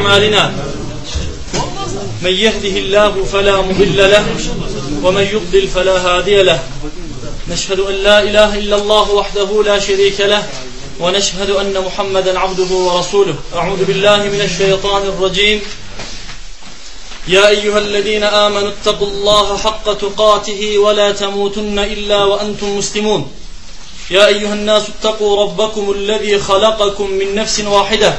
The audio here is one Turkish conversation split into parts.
أعمالنا. من يهده الله فلا مضل له ومن يضلل فلا هادي له. نشهد أن لا إله إلا الله وحده لا شريك له ونشهد أن محمدا عبده ورسوله. أعوذ بالله من الشيطان الرجيم. يا أيها الذين آمنوا اتقوا الله حق تقاته ولا تموتن إلا وأنتم مسلمون. يا أيها الناس اتقوا ربكم الذي خلقكم من نفس واحدة.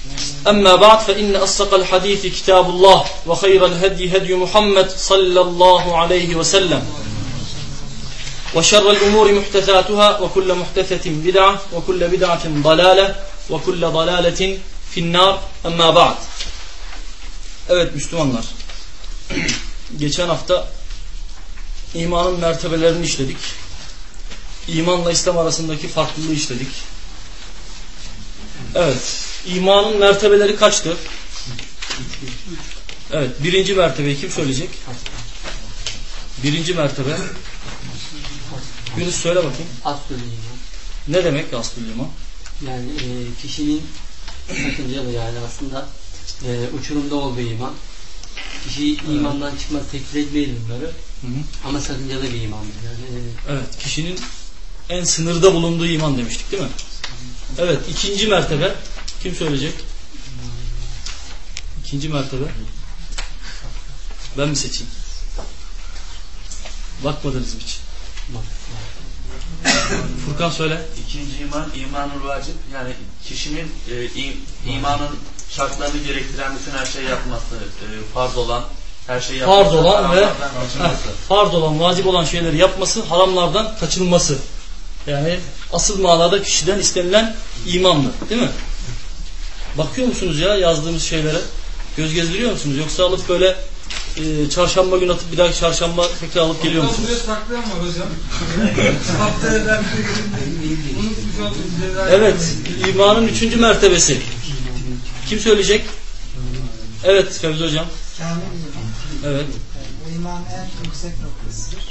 أما بعد فإن أصدق الحديث كتاب الله وخير الهدي هدي محمد صلى الله عليه وسلم وشر الأمور محدثاتها وكل محدثة بدعة وكل بدعة ضلالة وكل ضلالة في النار أما بعد Evet Müslümanlar geçen hafta imanın mertebelerini işledik. İmanla İslam arasındaki farklılığı işledik. Evet. İmanın mertebeleri kaçtı? Evet. Birinci mertebeyi kim söyleyecek? Birinci mertebe. Yunus söyle bakayım. İman. Ne demek aslül iman? Yani e, kişinin sakıncalı yani aslında e, uçurumda olduğu iman. Kişi imandan çıkmaz tekfir etmeyelim bunları. Hı hı. Ama sakıncalı bir imandır. Yani e, Evet. Kişinin en sınırda bulunduğu iman demiştik değil mi? Evet. ikinci mertebe. Kim söyleyecek? İkinci mertebe. Ben mi seçeyim? Bakmadınız mı hiç? Furkan söyle. İkinci iman, imanul vacip. Yani kişinin e, im- imanın şartlarını gerektiren bütün her şeyi yapması, e, farz olan her şeyi yapması. Farz olan ve heh, farz olan, vacip olan şeyleri yapması, haramlardan kaçınması. Yani asıl manada kişiden istenilen imanlı. Değil mi? Bakıyor musunuz ya yazdığımız şeylere? Göz gezdiriyor musunuz? Yoksa alıp böyle e, çarşamba günü atıp bir daha çarşamba tekrar alıp geliyor musunuz? Buraya saklayan var hocam. Evet, imanın üçüncü mertebesi. Kim söyleyecek? Evet, Fevzi Hocam. Evet. Bu iman en yüksek noktasıdır.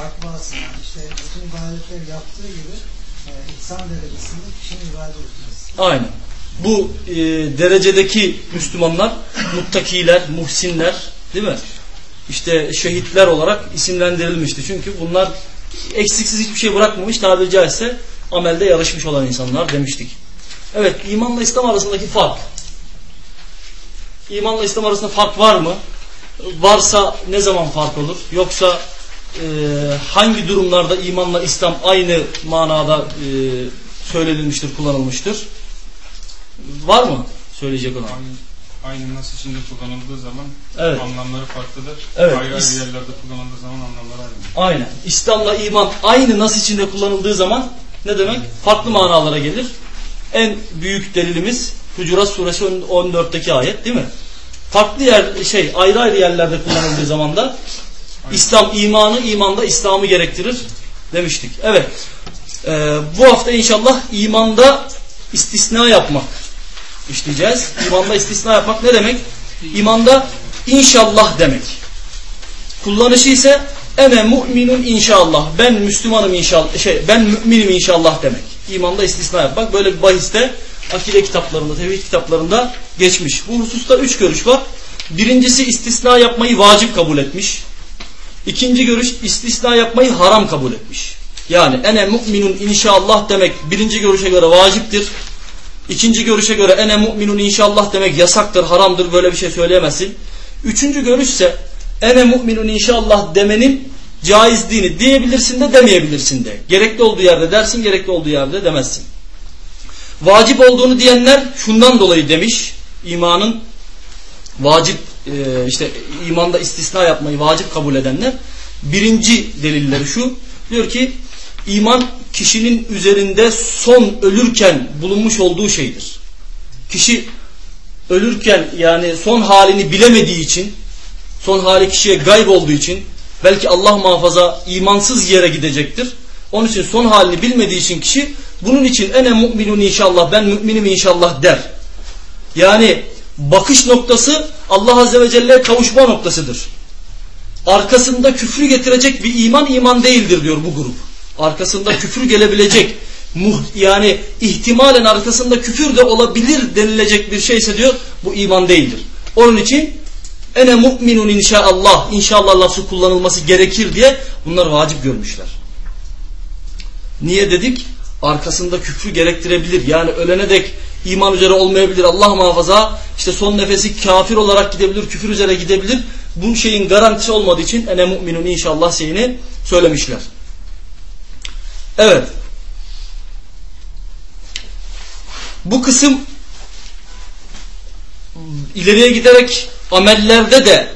Takva açısından işte bütün ibadetleri yaptığı gibi e, ihsan derecesinde kişinin ibadet etmesi. Aynen. Bu e, derecedeki Müslümanlar muttakiler, muhsinler değil mi? İşte şehitler olarak isimlendirilmişti. Çünkü bunlar eksiksiz hiçbir şey bırakmamış tabiri caizse amelde yarışmış olan insanlar demiştik. Evet imanla İslam arasındaki fark. İmanla İslam arasında fark var mı? Varsa ne zaman fark olur? Yoksa e, hangi durumlarda imanla İslam aynı manada e, söylenilmiştir, kullanılmıştır? Var mı söyleyecek olan? Aynı, aynı nas içinde kullanıldığı zaman Evet. anlamları farklıdır. Evet. Ayrı ayrı yerlerde kullanıldığı zaman anlamları aynı. Aynen. İslam'la iman aynı nas içinde kullanıldığı zaman ne demek? Farklı manalara gelir. En büyük delilimiz Hucurat suresi 14'teki ayet değil mi? Farklı yer şey ayrı ayrı yerlerde kullanıldığı zaman da İslam imanı imanda İslam'ı gerektirir demiştik. Evet. Ee, bu hafta inşallah imanda istisna yapmak işleyeceğiz. İmanda istisna yapmak ne demek? İmanda inşallah demek. Kullanışı ise ene mu'minun inşallah. Ben Müslümanım inşallah. Şey ben müminim inşallah demek. İmanda istisna yapmak. Böyle bir bahiste akide kitaplarında, tevhid kitaplarında geçmiş. Bu hususta üç görüş var. Birincisi istisna yapmayı vacip kabul etmiş. İkinci görüş istisna yapmayı haram kabul etmiş. Yani ene mu'minun inşallah demek birinci görüşe göre vaciptir. İkinci görüşe göre ene mu'minun inşallah demek yasaktır, haramdır böyle bir şey söyleyemezsin. Üçüncü görüş ise ene mu'minun inşallah demenin caizliğini diyebilirsin de demeyebilirsin de. Gerekli olduğu yerde dersin, gerekli olduğu yerde demezsin. Vacip olduğunu diyenler şundan dolayı demiş. imanın vacip e, işte imanda istisna yapmayı vacip kabul edenler birinci delilleri şu. Diyor ki iman kişinin üzerinde son ölürken bulunmuş olduğu şeydir. Kişi ölürken yani son halini bilemediği için Son hali kişiye gayb olduğu için belki Allah muhafaza imansız yere gidecektir. Onun için son halini bilmediği için kişi bunun için ene mu'minun inşallah ben müminim inşallah der. Yani bakış noktası Allah Azze ve Celle'ye kavuşma noktasıdır. Arkasında küfrü getirecek bir iman iman değildir diyor bu grup. Arkasında küfür gelebilecek yani ihtimalen arkasında küfür de olabilir denilecek bir şeyse diyor bu iman değildir. Onun için ene mu'minun inşallah inşallah lafı kullanılması gerekir diye bunlar vacip görmüşler. Niye dedik? Arkasında küfrü gerektirebilir. Yani ölene dek iman üzere olmayabilir. Allah muhafaza işte son nefesi kafir olarak gidebilir, küfür üzere gidebilir. Bu şeyin garantisi olmadığı için ene mu'minun inşallah şeyini söylemişler. Evet. Bu kısım ileriye giderek amellerde de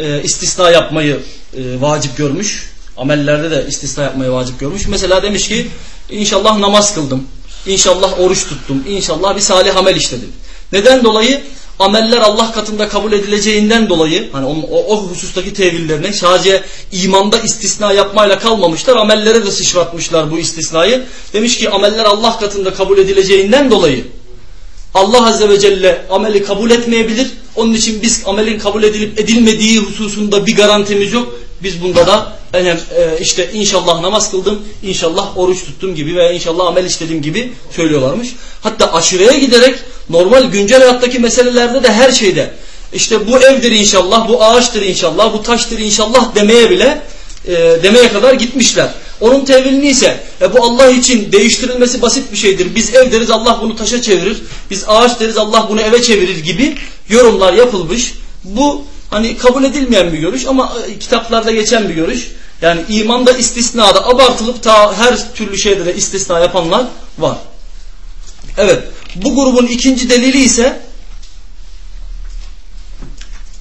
e, istisna yapmayı e, vacip görmüş. Amellerde de istisna yapmayı vacip görmüş. Mesela demiş ki inşallah namaz kıldım. İnşallah oruç tuttum. İnşallah bir salih amel işledim. Neden dolayı? Ameller Allah katında kabul edileceğinden dolayı hani o, o, husustaki tevillerine sadece imanda istisna yapmayla kalmamışlar. Amellere de sıçratmışlar bu istisnayı. Demiş ki ameller Allah katında kabul edileceğinden dolayı Allah Azze ve Celle ameli kabul etmeyebilir. Onun için biz amelin kabul edilip edilmediği hususunda bir garantimiz yok. Biz bunda da yani, e, işte inşallah namaz kıldım, inşallah oruç tuttum gibi veya inşallah amel işledim gibi söylüyorlarmış. Hatta aşırıya giderek normal güncel hayattaki meselelerde de her şeyde işte bu evdir inşallah, bu ağaçtır inşallah, bu taştır inşallah demeye bile e, demeye kadar gitmişler. Onun tevilini ise e, bu Allah için değiştirilmesi basit bir şeydir. Biz ev deriz Allah bunu taşa çevirir. Biz ağaç deriz Allah bunu eve çevirir gibi yorumlar yapılmış. Bu hani kabul edilmeyen bir görüş ama e, kitaplarda geçen bir görüş. Yani imanda istisnada abartılıp ta her türlü şeyde de istisna yapanlar var. Evet. Bu grubun ikinci delili ise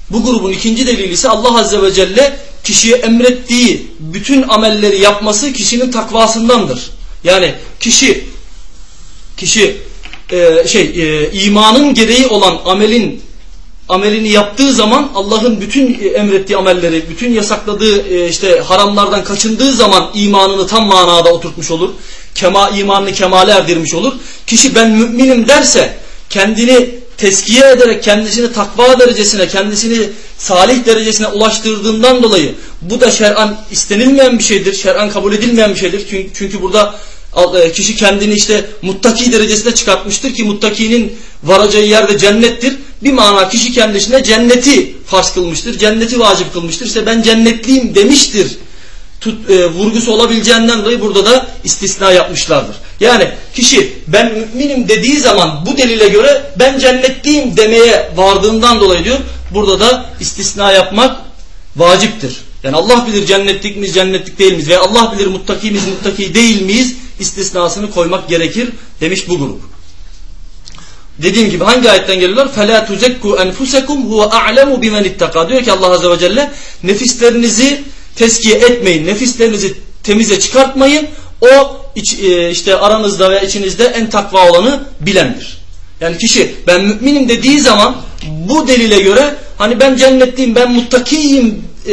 bu grubun ikinci delili ise Allah Azze ve Celle kişiye emrettiği bütün amelleri yapması kişinin takvasındandır. Yani kişi kişi e, şey e, imanın gereği olan amelin amelini yaptığı zaman Allah'ın bütün e, emrettiği amelleri, bütün yasakladığı e, işte haramlardan kaçındığı zaman imanını tam manada oturtmuş olur. Kema imanını kemale erdirmiş olur. Kişi ben müminim derse kendini teskiye ederek kendisini takva derecesine, kendisini salih derecesine ulaştırdığından dolayı bu da şer'an istenilmeyen bir şeydir. Şer'an kabul edilmeyen bir şeydir. Çünkü, burada e, kişi kendini işte muttaki derecesine çıkartmıştır ki muttakinin varacağı yerde cennettir. Bir mana kişi kendisine cenneti farz kılmıştır. Cenneti vacip kılmıştır. İşte ben cennetliyim demiştir. Tut, e, vurgusu olabileceğinden dolayı burada da istisna yapmışlardır. Yani kişi ben müminim dediği zaman bu delile göre ben cennetliyim demeye vardığından dolayı diyor. Burada da istisna yapmak vaciptir. Yani Allah bilir cennetlik miyiz, cennetlik değil miyiz? Ve Allah bilir muttaki miyiz, muttaki değil miyiz? istisnasını koymak gerekir demiş bu grup. Dediğim gibi hangi ayetten geliyorlar? فَلَا تُزَكُّوا أَنْفُسَكُمْ هُوَ أَعْلَمُ بِمَنِ اتَّقَى Diyor ki Allah Azze ve Celle nefislerinizi teskiye etmeyin. Nefislerinizi temize çıkartmayın. O iç, e, işte aranızda ve içinizde en takva olanı bilendir. Yani kişi ben müminim dediği zaman bu delile göre hani ben cennetliyim, ben muttakiyim e,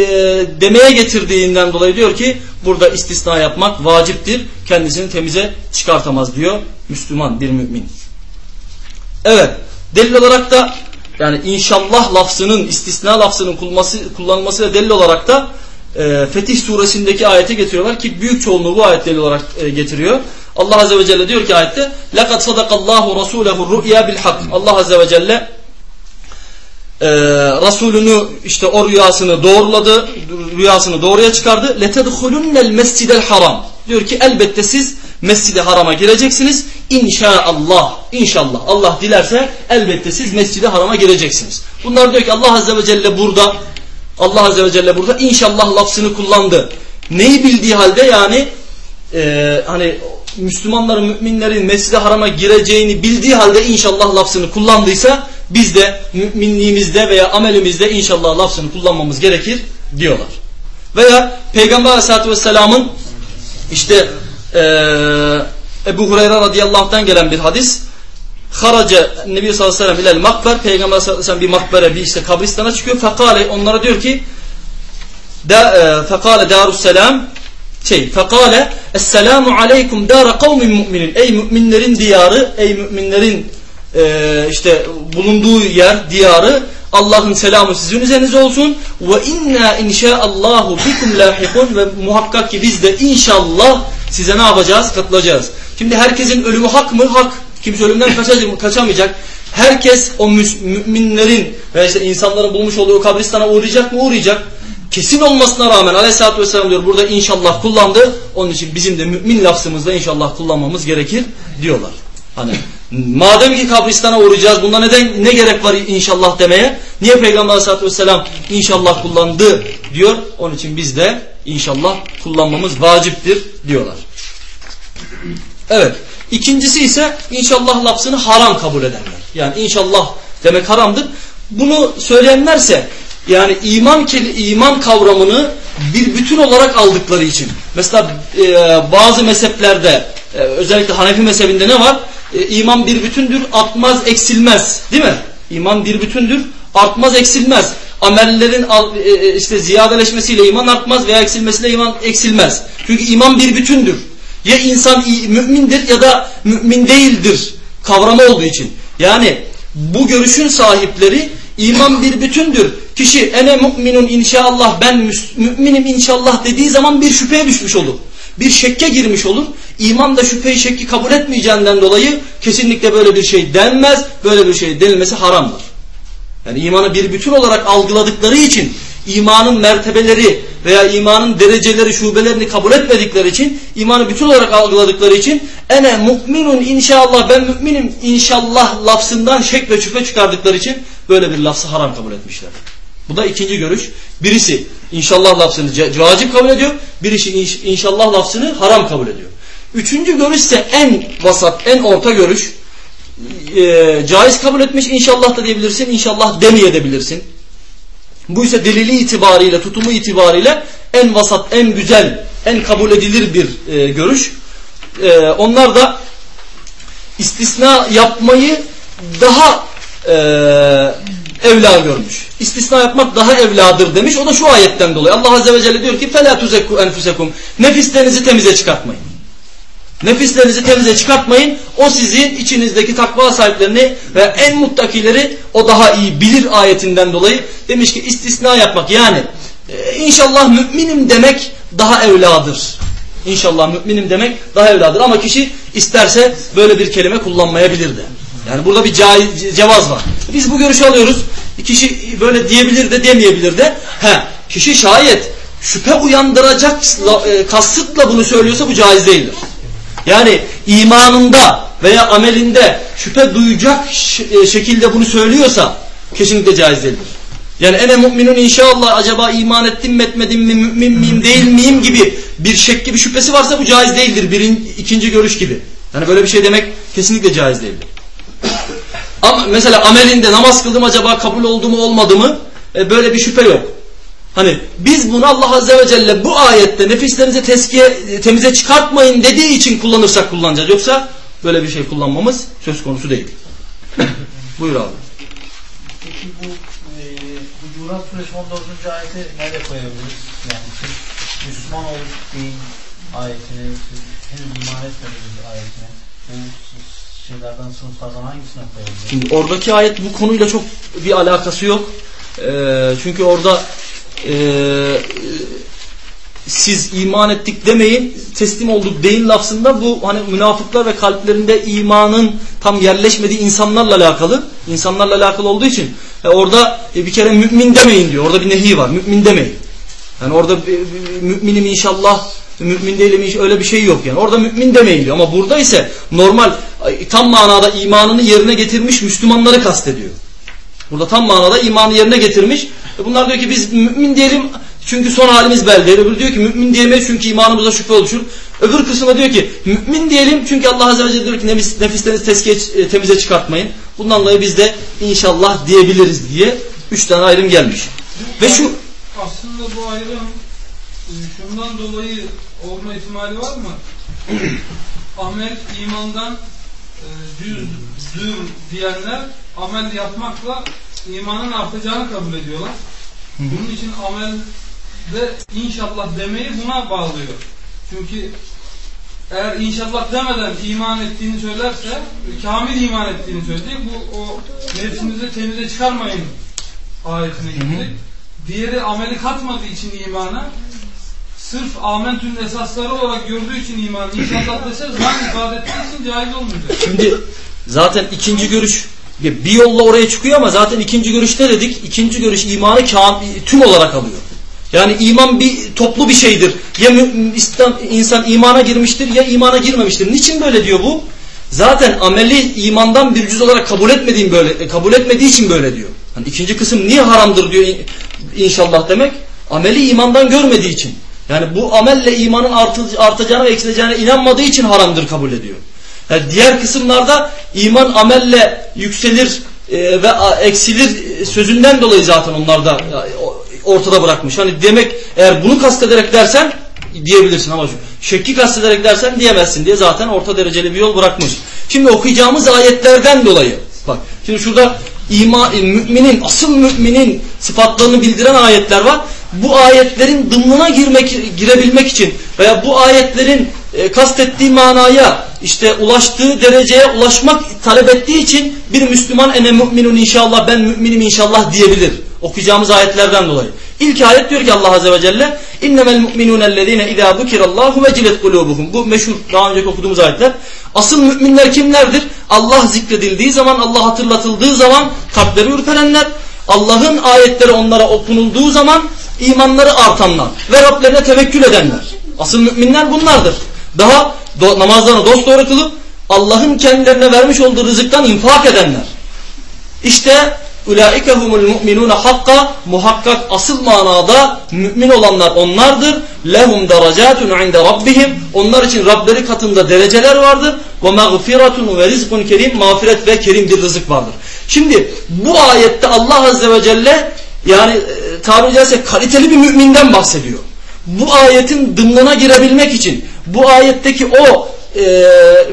demeye getirdiğinden dolayı diyor ki burada istisna yapmak vaciptir. Kendisini temize çıkartamaz diyor Müslüman bir mümin. Evet delil olarak da yani inşallah lafzının istisna lafzının kullanılması, kullanılması delil olarak da e, Fetih suresindeki ayeti getiriyorlar ki büyük çoğunluğu bu ayet delil olarak e, getiriyor. Allah Azze ve Celle diyor ki ayette لَقَدْ صَدَقَ اللّٰهُ رَسُولَهُ الرُّؤْيَا بِالْحَقِّ Allah Azze ve Celle e, Resulünü işte o rüyasını doğruladı, rüyasını doğruya çıkardı. لَتَدْخُلُنَّ الْمَسْجِدَ haram Diyor ki elbette siz Mescid-i Haram'a gireceksiniz. İnşaallah, inşallah Allah dilerse elbette siz Mescid-i Haram'a gireceksiniz. Bunlar diyor ki Allah Azze ve Celle burada Allah Azze ve Celle burada inşallah lafzını kullandı. Neyi bildiği halde yani e, hani Müslümanların, müminlerin Mescid-i Haram'a gireceğini bildiği halde inşallah lafzını kullandıysa biz de müminliğimizde veya amelimizde inşallah lafzını kullanmamız gerekir diyorlar. Veya Peygamber Aleyhisselatü Vesselam'ın işte e, Ebu Hureyre radıyallahu gelen bir hadis. Haraca Nebi sallallahu aleyhi ve sellem ilel makber Peygamber sallallahu aleyhi ve sellem bir makbere bir işte kabristana çıkıyor. Fekale onlara diyor ki da, e, fekale darusselam şey fekale esselamu aleykum dara kavmin müminin ey müminlerin diyarı ey müminlerin e, işte bulunduğu yer diyarı Allah'ın selamı sizin üzerinize olsun. Ve inna inşaallahu bikum lahikun ve muhakkak ki biz de inşallah size ne yapacağız? Katılacağız. Şimdi herkesin ölümü hak mı? Hak. Kimse ölümden kaçacak, kaçamayacak. Herkes o müminlerin veya işte insanların bulmuş olduğu kabristana uğrayacak mı? Uğrayacak. Kesin olmasına rağmen aleyhissalatü vesselam diyor burada inşallah kullandı. Onun için bizim de mümin lafzımızda inşallah kullanmamız gerekir diyorlar. Hani madem ki kabristana uğrayacağız bunda neden ne gerek var inşallah demeye? Niye Peygamber aleyhissalatü vesselam inşallah kullandı diyor. Onun için biz de inşallah kullanmamız vaciptir diyorlar. Evet. İkincisi ise inşallah lafzını haram kabul edenler. Yani inşallah demek haramdır. Bunu söyleyenlerse yani iman iman kavramını bir bütün olarak aldıkları için. Mesela e, bazı mezheplerde e, özellikle Hanefi mezhebinde ne var? E, iman bir bütündür, artmaz, eksilmez. Değil mi? İman bir bütündür, artmaz, eksilmez. Amellerin e, e, işte ziyadeleşmesiyle iman artmaz veya eksilmesiyle iman eksilmez. Çünkü iman bir bütündür. Ya insan mümindir ya da mümin değildir kavramı olduğu için. Yani bu görüşün sahipleri iman bir bütündür. Kişi ene müminun inşallah ben müminim inşallah dediği zaman bir şüpheye düşmüş olur. Bir şekke girmiş olur. İman da şüpheyi şekki kabul etmeyeceğinden dolayı kesinlikle böyle bir şey denmez. Böyle bir şey denilmesi haramdır. Yani imanı bir bütün olarak algıladıkları için imanın mertebeleri veya imanın dereceleri, şubelerini kabul etmedikleri için, imanı bütün olarak algıladıkları için ene mu'minun inşallah ben müminim inşallah lafzından şek ve şüphe çıkardıkları için böyle bir lafzı haram kabul etmişler. Bu da ikinci görüş. Birisi inşallah lafzını vacip kabul ediyor, birisi inşallah lafzını haram kabul ediyor. Üçüncü görüş ise en vasat, en orta görüş E, caiz kabul etmiş inşallah da diyebilirsin, inşallah demeyebilirsin. Bu ise delili itibariyle, tutumu itibariyle en vasat, en güzel, en kabul edilir bir e, görüş. E, onlar da istisna yapmayı daha e, evla görmüş. İstisna yapmak daha evladır demiş. O da şu ayetten dolayı. Allah Azze ve Celle diyor ki فَلَا تُزَكُّ اَنْفُسَكُمْ Nefislerinizi temize çıkartmayın. Nefislerinizi temize çıkartmayın. O sizin içinizdeki takva sahiplerini ve en muttakileri o daha iyi bilir ayetinden dolayı demiş ki istisna yapmak. Yani e, inşallah müminim demek daha evladır. İnşallah müminim demek daha evladır. Ama kişi isterse böyle bir kelime kullanmayabilir de. Yani burada bir cevaz var. Biz bu görüşü alıyoruz. Kişi böyle diyebilir de demeyebilir de. He, kişi şayet şüphe uyandıracak e, kasıtla bunu söylüyorsa bu caiz değildir. Yani imanında veya amelinde şüphe duyacak e, şekilde bunu söylüyorsa kesinlikle caiz değildir. Yani ene mu'minun inşallah acaba iman ettim mi etmedim mi mümin miyim değil miyim gibi bir şek gibi şüphesi varsa bu caiz değildir. Birinci, ikinci görüş gibi. Yani böyle bir şey demek kesinlikle caiz değildir. Ama mesela amelinde namaz kıldım acaba kabul oldu mu olmadı mı e, böyle bir şüphe yok. Hani biz bunu Allah Azze ve Celle bu ayette nefislerinizi teskiye, temize çıkartmayın dediği için kullanırsak kullanacağız. Yoksa böyle bir şey kullanmamız söz konusu değil. Buyur abi. Peki bu e, Hucurat Suresi 14. ayeti nerede koyabiliriz? Yani Müslüman olduk deyin ayetine, siz henüz iman etmediğiniz ayetine. Bu şeylerden sınıflardan hangisine koyabiliriz? Şimdi oradaki ayet bu konuyla çok bir alakası yok. Ee, çünkü orada e, siz iman ettik demeyin teslim olduk deyin lafzında bu hani münafıklar ve kalplerinde imanın tam yerleşmediği insanlarla alakalı insanlarla alakalı olduğu için e, orada e, bir kere mümin demeyin diyor orada bir nehi var mümin demeyin. Yani orada e, müminim inşallah mümin değilim öyle bir şey yok yani. Orada mümin demeyin diyor ama burada ise normal tam manada imanını yerine getirmiş Müslümanları kastediyor burada tam manada imanı yerine getirmiş e, bunlar diyor ki biz mümin diyelim çünkü son halimiz belli. Öbür diyor ki mümin diyemeyiz çünkü imanımıza şüphe oluşur. Öbür kısımda diyor ki mümin diyelim çünkü Allah Azze ve Celle diyor ki nefis, nefislerinizi teskiye, e, temize çıkartmayın. Bundan dolayı biz de inşallah diyebiliriz diye üç tane ayrım gelmiş. Ve şu aslında bu ayrım e, şundan dolayı olma ihtimali var mı? Amel imandan cüzdür diyenler amel yapmakla imanın artacağını kabul ediyorlar. Bunun için amelde inşallah demeyi buna bağlıyor. Çünkü eğer inşallah demeden iman ettiğini söylerse, kamil iman ettiğini söyleyecek. Bu o nefsinizi temize çıkarmayın ayetine gidecek. Diğeri ameli katmadığı için imana sırf amentünün esasları olarak gördüğü için iman inşallah dese zan ifade ettiği için caiz olmayacak. Şimdi zaten ikinci görüş bir yolla oraya çıkıyor ama zaten ikinci görüşte dedik. İkinci görüş imanı tüm olarak alıyor. Yani iman bir toplu bir şeydir. Ya insan imana girmiştir ya imana girmemiştir. Niçin böyle diyor bu? Zaten ameli imandan bir cüz olarak kabul etmediğim böyle e, kabul etmediği için böyle diyor. Hani ikinci kısım niye haramdır diyor in- inşallah demek. Ameli imandan görmediği için. Yani bu amelle imanın artı- artacağına ve eksileceğine inanmadığı için haramdır kabul ediyor. Yani diğer kısımlarda iman amelle yükselir e, ve eksilir e, sözünden dolayı zaten onlar da e, ortada bırakmış. Hani demek eğer bunu kastederek dersen diyebilirsin ama şekki kastederek dersen diyemezsin diye zaten orta dereceli bir yol bırakmış. Şimdi okuyacağımız ayetlerden dolayı bak şimdi şurada ima, müminin asıl müminin sıfatlarını bildiren ayetler var. Bu ayetlerin dımına girmek girebilmek için veya bu ayetlerin e, kastettiği manaya işte ulaştığı dereceye ulaşmak talep ettiği için bir Müslüman ene müminun inşallah ben müminim inşallah diyebilir. Okuyacağımız ayetlerden dolayı. İlk ayet diyor ki Allah Azze ve Celle innemel mu'minûnellezîne izâ zukirallâhu vecilet kulûbuhum. Bu meşhur daha önce okuduğumuz ayetler. Asıl müminler kimlerdir? Allah zikredildiği zaman, Allah hatırlatıldığı zaman kalpleri ürperenler, Allah'ın ayetleri onlara okunulduğu zaman imanları artanlar ve Rablerine tevekkül edenler. Asıl müminler bunlardır. Daha do namazlarını dosdoğru kılıp Allah'ın kendilerine vermiş olduğu rızıktan infak edenler. İşte ulaike humul mu'minun hakka muhakkak asıl manada mümin olanlar onlardır. Lehum derecatun inde rabbihim. Onlar için Rableri katında dereceler vardır. Ve rizkun kerim. Mağfiret ve kerim bir rızık vardır. Şimdi bu ayette Allah Azze ve Celle yani e, tabiri caizse kaliteli bir müminden bahsediyor. Bu ayetin dımlına girebilmek için bu ayetteki o e,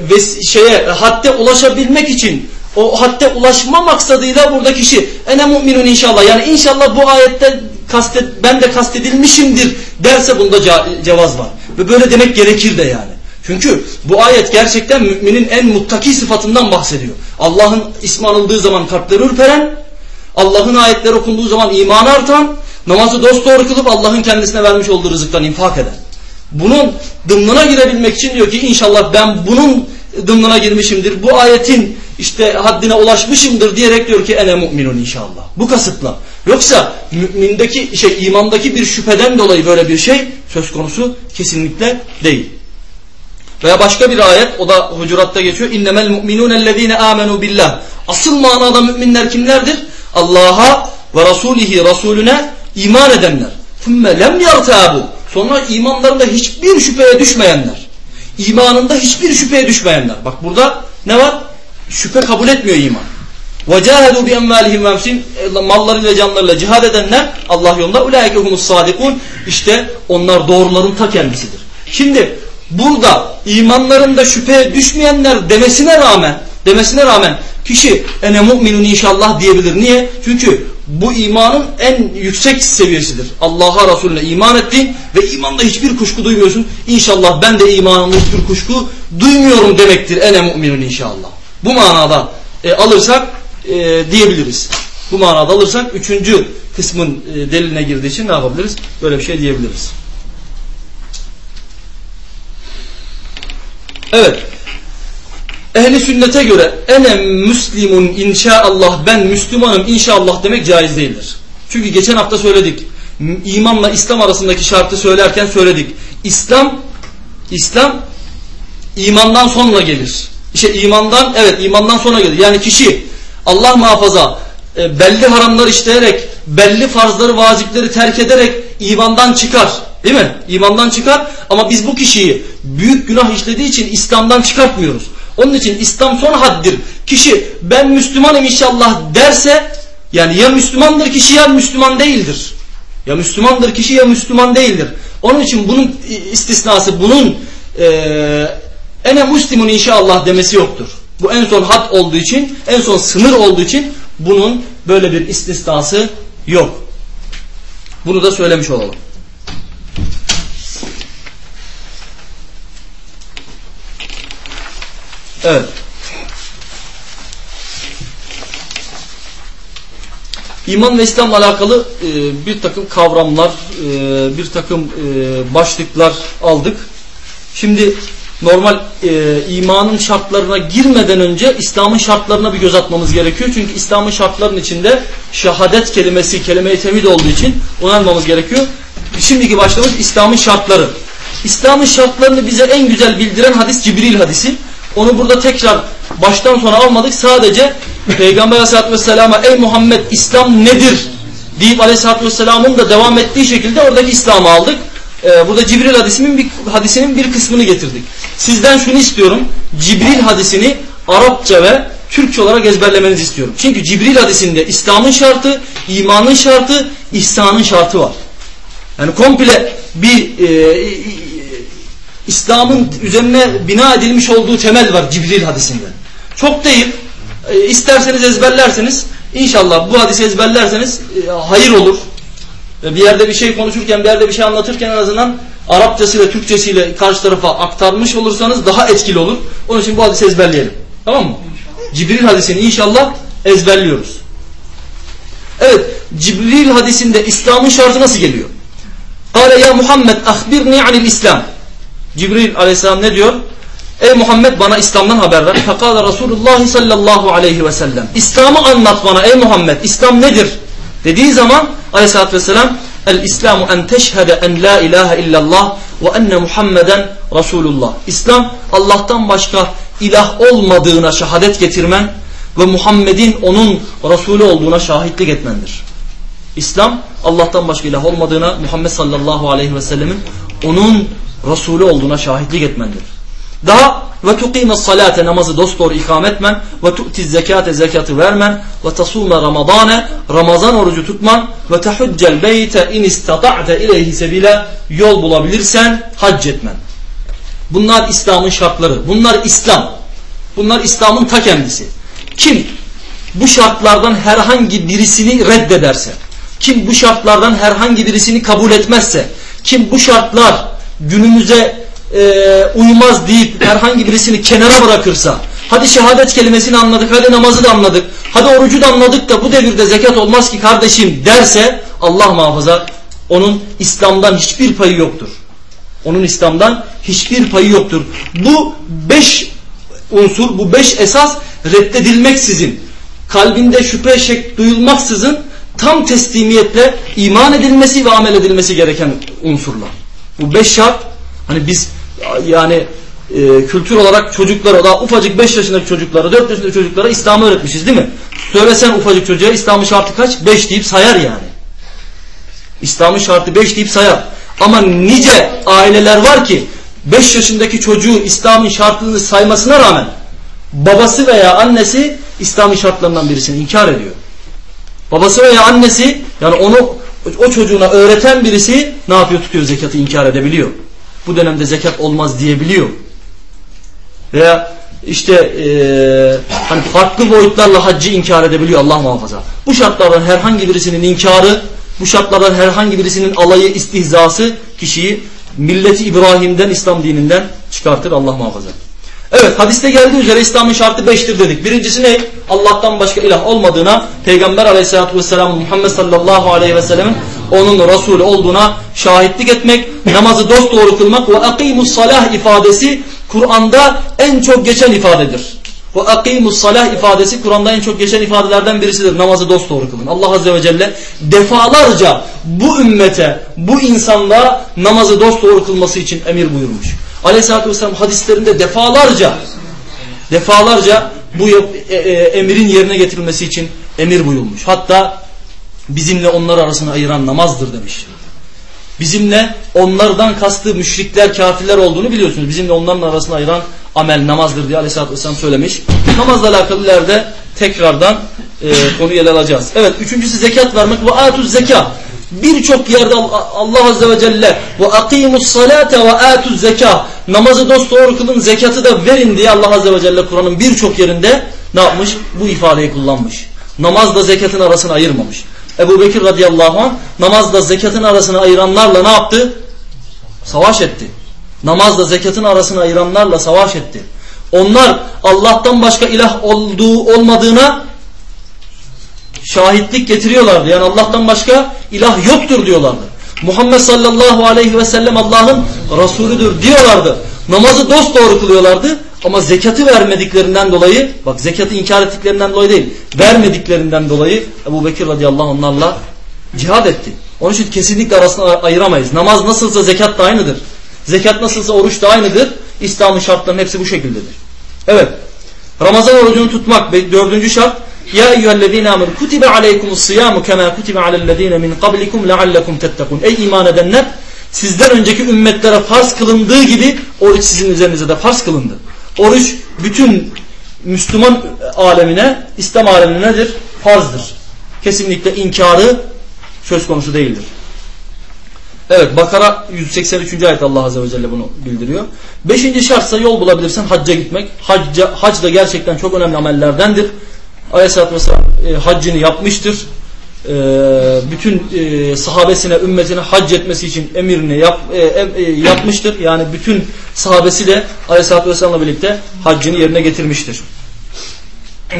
ve şeye hadde ulaşabilmek için o hadde ulaşma maksadıyla burada kişi ene mu'minun inşallah yani inşallah bu ayette kastet, ben de kastedilmişimdir derse bunda ce- cevaz var. Ve böyle demek gerekir de yani. Çünkü bu ayet gerçekten müminin en muttaki sıfatından bahsediyor. Allah'ın ismi anıldığı zaman kalpleri ürperen, Allah'ın ayetleri okunduğu zaman iman artan, namazı dosdoğru kılıp Allah'ın kendisine vermiş olduğu rızıktan infak eden. Bunun dımlına girebilmek için diyor ki inşallah ben bunun dımlına girmişimdir. Bu ayetin işte haddine ulaşmışımdır diyerek diyor ki ene mu'minun inşallah. Bu kasıtla. Yoksa mümindeki şey imandaki bir şüpheden dolayı böyle bir şey söz konusu kesinlikle değil. Veya başka bir ayet o da Hucurat'ta geçiyor. İnnemel mu'minun ellezine amenu billah. Asıl manada müminler kimlerdir? Allah'a ve Rasulihi Resulüne iman edenler. Thumme lem yartabu. Sonra imanlarında hiçbir şüpheye düşmeyenler. İmanında hiçbir şüpheye düşmeyenler. Bak burada ne var? Şüphe kabul etmiyor iman. وَجَاهَدُوا بِاَمْوَالِهِمْ وَاَمْسِينَ Mallarıyla canlarıyla cihad edenler Allah yolunda اُلَٰئِكَ هُمُ الصَّادِقُونَ İşte onlar doğruların ta kendisidir. Şimdi burada imanlarında şüpheye düşmeyenler demesine rağmen demesine rağmen kişi ene mu'minun inşallah diyebilir. Niye? Çünkü bu imanın en yüksek seviyesidir. Allah'a Resulüne iman ettin ve imanda hiçbir kuşku duymuyorsun. İnşallah ben de imanımda hiçbir kuşku duymuyorum demektir. Ene mu'minun inşallah. Bu manada e, alırsak e, diyebiliriz. Bu manada alırsak üçüncü kısmın e, deliline girdiği için ne yapabiliriz? Böyle bir şey diyebiliriz. Evet. Ehli sünnete göre ene müslimun inşaallah ben Müslümanım inşallah demek caiz değildir. Çünkü geçen hafta söyledik. İmanla İslam arasındaki şartı söylerken söyledik. İslam İslam imandan sonra gelir. İşte imandan evet imandan sonra gelir. Yani kişi Allah muhafaza e, belli haramlar işleyerek belli farzları vacipleri terk ederek imandan çıkar. Değil mi? İmandan çıkar ama biz bu kişiyi büyük günah işlediği için İslam'dan çıkartmıyoruz. Onun için İslam son haddir. Kişi ben Müslümanım inşallah derse yani ya Müslümandır kişi ya Müslüman değildir. Ya Müslümandır kişi ya Müslüman değildir. Onun için bunun istisnası bunun e, ene muslimun inşallah demesi yoktur. Bu en son had olduğu için, en son sınır olduğu için bunun böyle bir istisnası yok. Bunu da söylemiş olalım. Evet. İman ve İslam'la alakalı e, bir takım kavramlar, e, bir takım e, başlıklar aldık. Şimdi normal e, imanın şartlarına girmeden önce İslam'ın şartlarına bir göz atmamız gerekiyor. Çünkü İslam'ın şartlarının içinde şehadet kelimesi, kelime-i tevhid olduğu için onu almamız gerekiyor. Şimdiki başlığımız İslam'ın şartları. İslam'ın şartlarını bize en güzel bildiren hadis Cibril hadisi. Onu burada tekrar baştan sona almadık. Sadece Peygamber Aleyhisselatü Vesselam'a ey Muhammed İslam nedir deyip Aleyhisselatü Vesselam'ın da devam ettiği şekilde oradaki İslam'ı aldık. Ee, burada Cibril hadisinin bir, hadisinin bir kısmını getirdik. Sizden şunu istiyorum. Cibril hadisini Arapça ve Türkçe olarak ezberlemenizi istiyorum. Çünkü Cibril hadisinde İslam'ın şartı, imanın şartı, ihsanın şartı var. Yani komple bir e, İslam'ın üzerine bina edilmiş olduğu temel var Cibril hadisinde. Çok değil. E, isterseniz ezberlerseniz inşallah bu hadisi ezberlerseniz e, hayır olur. Ve bir yerde bir şey konuşurken, bir yerde bir şey anlatırken en azından Arapçası ve Türkçesiyle karşı tarafa aktarmış olursanız daha etkili olur. Onun için bu hadisi ezberleyelim. Tamam mı? Cibril hadisini inşallah ezberliyoruz. Evet, Cibril hadisinde İslam'ın şartı nasıl geliyor? Kale ya Muhammed ahbirni anil İslam. Cibril aleyhisselam ne diyor? Ey Muhammed bana İslam'dan haber ver. Fekale Resulullah sallallahu aleyhi ve sellem. İslam'ı anlat bana ey Muhammed. İslam nedir? Dediği zaman aleyhissalatü vesselam El-İslamu en teşhede en la ilahe illallah ve enne Muhammeden Resulullah. İslam Allah'tan başka ilah olmadığına şehadet getirmen ve Muhammed'in onun Resulü olduğuna şahitlik etmendir. İslam Allah'tan başka ilah olmadığına Muhammed sallallahu aleyhi ve sellemin onun Resulü olduğuna şahitlik etmendir. Daha ve tukime salate namazı dosdoğru ikam etmen ve tu'ti zekate zekatı vermen ve tasume ramadane Ramazan orucu tutman ve tehuccel beyte in istata'te ileyhi sebile yol bulabilirsen hac etmen. Bunlar İslam'ın şartları. Bunlar İslam. Bunlar İslam'ın ta kendisi. Kim bu şartlardan herhangi birisini reddederse, kim bu şartlardan herhangi birisini kabul etmezse, kim bu şartlar günümüze e, uymaz deyip herhangi birisini kenara bırakırsa, hadi şehadet kelimesini anladık, hadi namazı da anladık, hadi orucu da anladık da bu devirde zekat olmaz ki kardeşim derse Allah muhafaza onun İslam'dan hiçbir payı yoktur. Onun İslam'dan hiçbir payı yoktur. Bu beş unsur, bu beş esas reddedilmeksizin, kalbinde şüphe şek duyulmaksızın tam teslimiyetle iman edilmesi ve amel edilmesi gereken unsurlar. Bu beş şart hani biz yani e, kültür olarak çocuklara daha ufacık 5 yaşındaki çocuklara 4 yaşındaki çocuklara İslam'ı öğretmişiz değil mi? Söylesen ufacık çocuğa İslam'ın şartı kaç? 5 deyip sayar yani. İslam'ın şartı 5 deyip sayar. Ama nice aileler var ki 5 yaşındaki çocuğu İslam'ın şartını saymasına rağmen babası veya annesi İslam'ın şartlarından birisini inkar ediyor. Babası veya annesi yani onu o çocuğuna öğreten birisi ne yapıyor tutuyor zekatı inkar edebiliyor. Bu dönemde zekat olmaz diyebiliyor. Veya işte e, hani farklı boyutlarla haccı inkar edebiliyor Allah muhafaza. Bu şartlardan herhangi birisinin inkarı, bu şartlardan herhangi birisinin alayı, istihzası kişiyi milleti İbrahim'den, İslam dininden çıkartır Allah muhafaza. Evet hadiste geldiği üzere İslam'ın şartı beştir dedik. Birincisi ne? Allah'tan başka ilah olmadığına, Peygamber aleyhissalatü vesselam Muhammed sallallahu aleyhi ve sellemin onun Resulü olduğuna şahitlik etmek, namazı dosdoğru kılmak ve akimus salah ifadesi Kur'an'da en çok geçen ifadedir. Ve akimus salah ifadesi Kur'an'da en çok geçen ifadelerden birisidir. Namazı dosdoğru kılın. Allah Azze ve Celle defalarca bu ümmete, bu insanlığa namazı dosdoğru kılması için emir buyurmuş. Aleyhisselatü Vesselam hadislerinde defalarca defalarca bu e, e, emirin yerine getirilmesi için emir buyurmuş. Hatta bizimle onlar arasını ayıran namazdır demiş. Bizimle onlardan kastığı müşrikler, kafirler olduğunu biliyorsunuz. Bizimle onların arasını ayıran amel namazdır diye Aleyhisselatü Vesselam söylemiş. Namazla alakalı ileride tekrardan e, konuyu ele alacağız. Evet üçüncüsü zekat vermek ve atuz zekat. Birçok yerde Allah Azze ve Celle ve akimus salate ve atuz zeka namazı dost doğru kılın zekatı da verin diye Allah Azze ve Celle Kur'an'ın birçok yerinde ne yapmış? Bu ifadeyi kullanmış. Namazla zekatın arasını ayırmamış. Ebu Bekir radıyallahu anh namazla zekatın arasını ayıranlarla ne yaptı? Savaş etti. Namazla zekatın arasını ayıranlarla savaş etti. Onlar Allah'tan başka ilah olduğu olmadığına şahitlik getiriyorlardı. Yani Allah'tan başka ilah yoktur diyorlardı. Muhammed sallallahu aleyhi ve sellem Allah'ın Resulüdür diyorlardı. Namazı dost doğru kılıyorlardı. Ama zekatı vermediklerinden dolayı, bak zekatı inkar ettiklerinden dolayı değil, vermediklerinden dolayı Ebu Bekir radıyallahu anh onlarla cihad etti. Onun için kesinlikle arasını ayıramayız. Namaz nasılsa zekat da aynıdır. Zekat nasılsa oruç da aynıdır. İslam'ın şartlarının hepsi bu şekildedir. Evet. Ramazan orucunu tutmak dördüncü şart. Ya eyyühellezine amel kutibe aleykumus siyamu kema kutibe alellezine min qablikum leallekum tettekun. Ey iman edenler sizden önceki ümmetlere farz kılındığı gibi oruç sizin üzerinize de farz kılındı. Oruç bütün Müslüman alemine, İslam alemine nedir? Farzdır. Kesinlikle inkarı söz konusu değildir. Evet Bakara 183. ayet Allah Azze ve Celle bunu bildiriyor. Beşinci şartsa yol bulabilirsen hacca gitmek. Hacca, hac da gerçekten çok önemli amellerdendir. Aleyhisselatü Vesselam e, haccını yapmıştır. E, bütün e, sahabesine, ümmetine hac etmesi için emirini yap, e, e, yapmıştır. Yani bütün sahabesi de Aleyhisselatü Vesselam'la birlikte haccını yerine getirmiştir.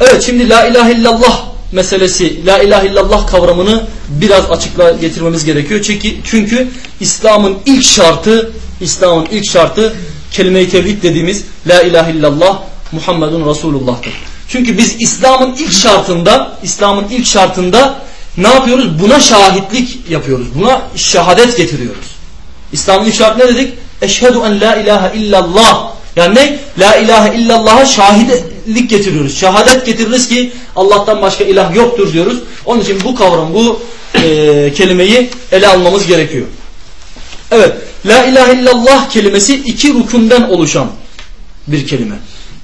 Evet şimdi la ilahe illallah meselesi, la ilahe illallah kavramını biraz açıkla getirmemiz gerekiyor. Çünkü, çünkü İslam'ın ilk şartı, İslam'ın ilk şartı kelime-i tevhid dediğimiz la ilahe illallah Muhammedun Resulullah'tır. Çünkü biz İslam'ın ilk şartında, İslam'ın ilk şartında ne yapıyoruz? Buna şahitlik yapıyoruz. Buna şehadet getiriyoruz. İslam'ın ilk şartı ne dedik? Eşhedü en la ilahe illallah. Yani ne? La ilahe illallah'a şahitlik getiriyoruz. Şehadet getiririz ki Allah'tan başka ilah yoktur diyoruz. Onun için bu kavram, bu e, kelimeyi ele almamız gerekiyor. Evet. La ilahe illallah kelimesi iki rukundan oluşan bir kelime.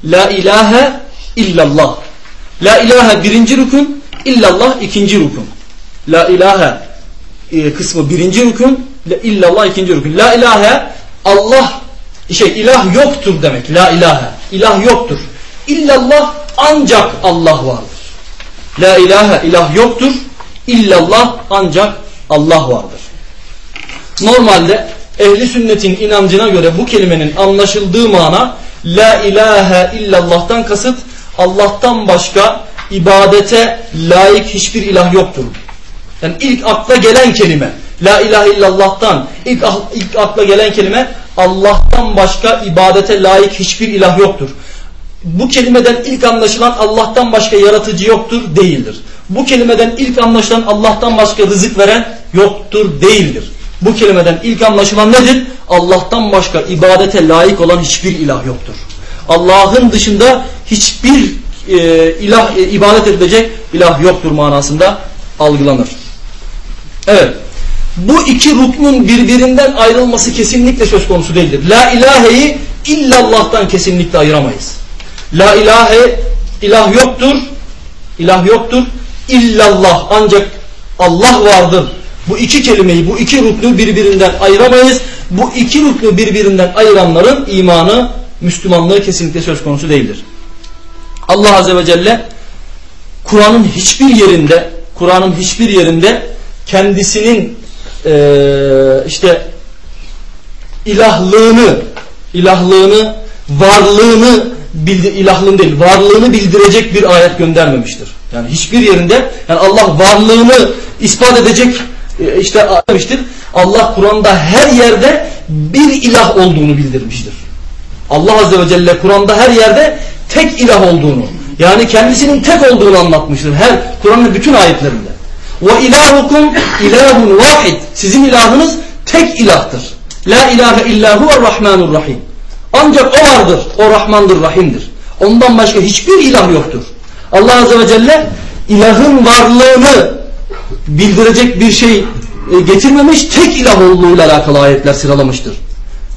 La ilahe illallah. La ilahe birinci rukun, illallah ikinci rukun. La ilahe e, kısmı birinci rukun, illallah ikinci rukun. La ilahe Allah şey ilah yoktur demek. La ilahe. İlah yoktur. İllallah ancak Allah vardır. La ilahe ilah yoktur. İllallah ancak Allah vardır. Normalde ehli sünnetin inancına göre bu kelimenin anlaşıldığı mana La ilahe illallah'tan kasıt Allah'tan başka ibadete layık hiçbir ilah yoktur. Yani ilk akla gelen kelime La ilahe illallah'tan ilk, ilk akla gelen kelime Allah'tan başka ibadete layık hiçbir ilah yoktur. Bu kelimeden ilk anlaşılan Allah'tan başka yaratıcı yoktur değildir. Bu kelimeden ilk anlaşılan Allah'tan başka rızık veren yoktur değildir. Bu kelimeden ilk anlaşılan nedir? Allah'tan başka ibadete layık olan hiçbir ilah yoktur. Allah'ın dışında hiçbir e, ilah e, ibadet edilecek ilah yoktur manasında algılanır. Evet. Bu iki ruknun birbirinden ayrılması kesinlikle söz konusu değildir. La ilaheyi illallah'tan kesinlikle ayıramayız. La ilahe ilah yoktur. İlah yoktur. İllallah ancak Allah vardır. Bu iki kelimeyi, bu iki ruknu birbirinden ayıramayız. Bu iki ruknu birbirinden ayıranların imanı, Müslümanlığı kesinlikle söz konusu değildir. Allah Azze ve Celle Kur'an'ın hiçbir yerinde, Kur'an'ın hiçbir yerinde kendisinin e, işte ilahlığını, ilahlığını, varlığını bildi, ilahlığını değil, varlığını bildirecek bir ayet göndermemiştir. Yani hiçbir yerinde yani Allah varlığını ispat edecek işte demiştir. Allah Kur'an'da her yerde bir ilah olduğunu bildirmiştir. Allah Azze ve Celle Kur'an'da her yerde tek ilah olduğunu yani kendisinin tek olduğunu anlatmıştır. Her Kur'an'ın bütün ayetlerinde. Ve ilahukum ilahun vahid. Sizin ilahınız tek ilahtır. La ilahe illahu rahmanur rahim. Ancak o vardır. O Rahmandır, Rahim'dir. Ondan başka hiçbir ilah yoktur. Allah Azze ve Celle ilahın varlığını bildirecek bir şey e, getirmemiş. Tek ilah olduğuyla alakalı ayetler sıralamıştır.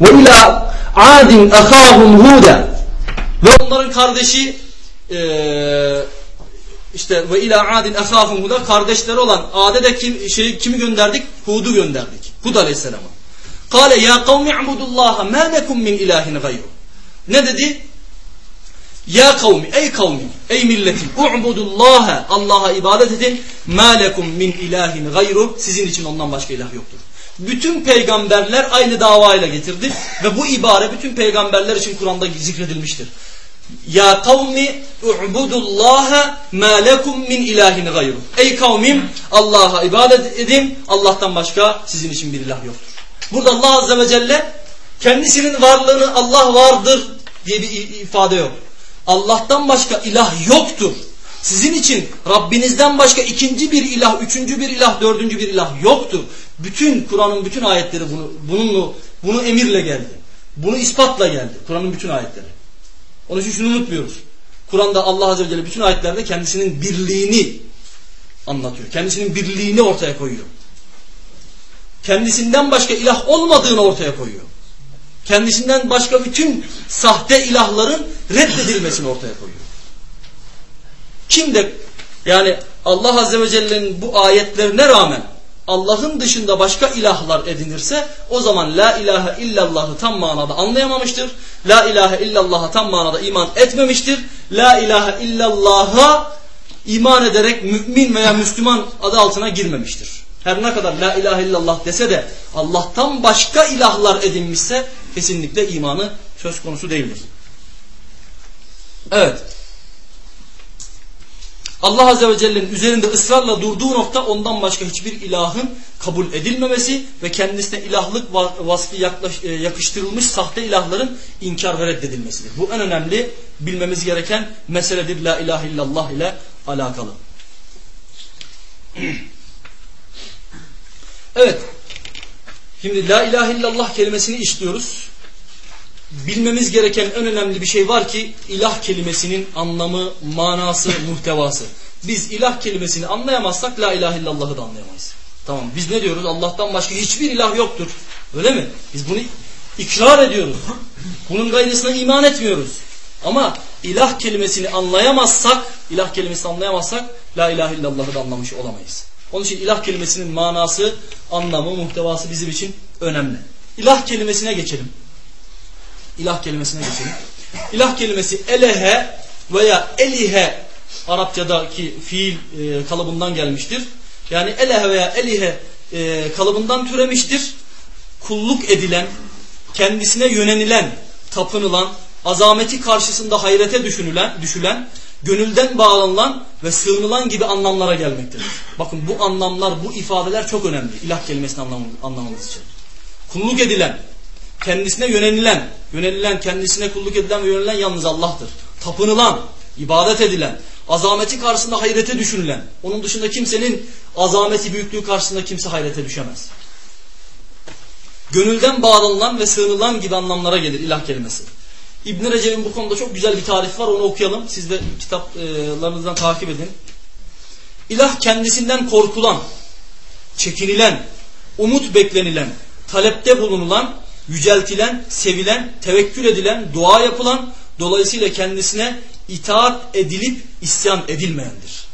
Ve ila adin ahahum huda. Ve onların kardeşi e, işte ve ila adin ehafun huda kardeşleri olan Ad'e de kim, şey, kimi gönderdik? Hud'u gönderdik. Hud aleyhisselam'a. Kale ya kavmi i'budullaha ma lekum min ilahin gayru. Ne dedi? Ya kavmi, ey kavmi, ey milletim, u'budullaha, Allah'a ibadet edin, ma lekum min ilahin gayru, sizin için ondan başka ilah yoktur. Bütün peygamberler aynı davayla getirdi ve bu ibare bütün peygamberler için Kur'an'da zikredilmiştir. Ya kavmi u'budullaha ma lekum min ilahin gayru. Ey kavmim Allah'a ibadet edin. Allah'tan başka sizin için bir ilah yoktur. Burada Allah azze ve celle kendisinin varlığını Allah vardır diye bir ifade yok. Allah'tan başka ilah yoktur. Sizin için Rabbinizden başka ikinci bir ilah, üçüncü bir ilah, dördüncü bir ilah yoktur. Bütün Kur'an'ın bütün ayetleri bunu bununla bunu emirle geldi. Bunu ispatla geldi. Kur'an'ın bütün ayetleri. Onun için şunu unutmuyoruz. Kur'an'da Allah Azze ve Celle bütün ayetlerde kendisinin birliğini anlatıyor. Kendisinin birliğini ortaya koyuyor. Kendisinden başka ilah olmadığını ortaya koyuyor. Kendisinden başka bütün sahte ilahların reddedilmesini ortaya koyuyor. Kim de yani Allah Azze ve Celle'nin bu ayetlerine rağmen Allah'ın dışında başka ilahlar edinirse o zaman la ilahe illallah'ı tam manada anlayamamıştır. La ilahe illallah'a tam manada iman etmemiştir. La ilahe illallah'a iman ederek mümin veya Müslüman adı altına girmemiştir. Her ne kadar la ilahe illallah dese de Allah'tan başka ilahlar edinmişse kesinlikle imanı söz konusu değildir. Evet. Allah Azze ve Celle'nin üzerinde ısrarla durduğu nokta ondan başka hiçbir ilahın kabul edilmemesi ve kendisine ilahlık vasfı yaklaş, yakıştırılmış sahte ilahların inkar ve reddedilmesidir. Bu en önemli bilmemiz gereken meseledir la ilahe illallah ile alakalı. Evet. Şimdi la ilahe illallah kelimesini işliyoruz. Bilmemiz gereken en önemli bir şey var ki ilah kelimesinin anlamı, manası, muhtevası. Biz ilah kelimesini anlayamazsak la ilahe illallah'ı da anlayamayız. Tamam biz ne diyoruz? Allah'tan başka hiçbir ilah yoktur. Öyle mi? Biz bunu ikrar ediyoruz. Bunun gayrısına iman etmiyoruz. Ama ilah kelimesini anlayamazsak, ilah kelimesini anlayamazsak la ilahe illallah'ı da anlamış olamayız. Onun için ilah kelimesinin manası, anlamı, muhtevası bizim için önemli. İlah kelimesine geçelim. İlah kelimesine geçelim. İlah kelimesi elehe veya elihe Arapçadaki fiil e, kalıbından gelmiştir. Yani elehe veya elihe e, kalıbından türemiştir. Kulluk edilen, kendisine yönelilen, tapınılan, azameti karşısında hayrete düşünülen, düşülen, gönülden bağlanılan ve sığınılan gibi anlamlara gelmektedir. Bakın bu anlamlar, bu ifadeler çok önemli. İlah kelimesini anlamamız için. Kulluk edilen, kendisine yönelilen, yönelilen, kendisine kulluk edilen ve yönelilen yalnız Allah'tır. Tapınılan, ibadet edilen, azameti karşısında hayrete düşünülen, onun dışında kimsenin azameti, büyüklüğü karşısında kimse hayrete düşemez. Gönülden bağlanılan ve sığınılan gibi anlamlara gelir ilah kelimesi. İbn Recep'in bu konuda çok güzel bir tarif var, onu okuyalım. Siz de kitaplarınızdan takip edin. İlah kendisinden korkulan, çekinilen, umut beklenilen, talepte bulunulan, yüceltilen, sevilen, tevekkül edilen, dua yapılan, dolayısıyla kendisine itaat edilip isyan edilmeyendir.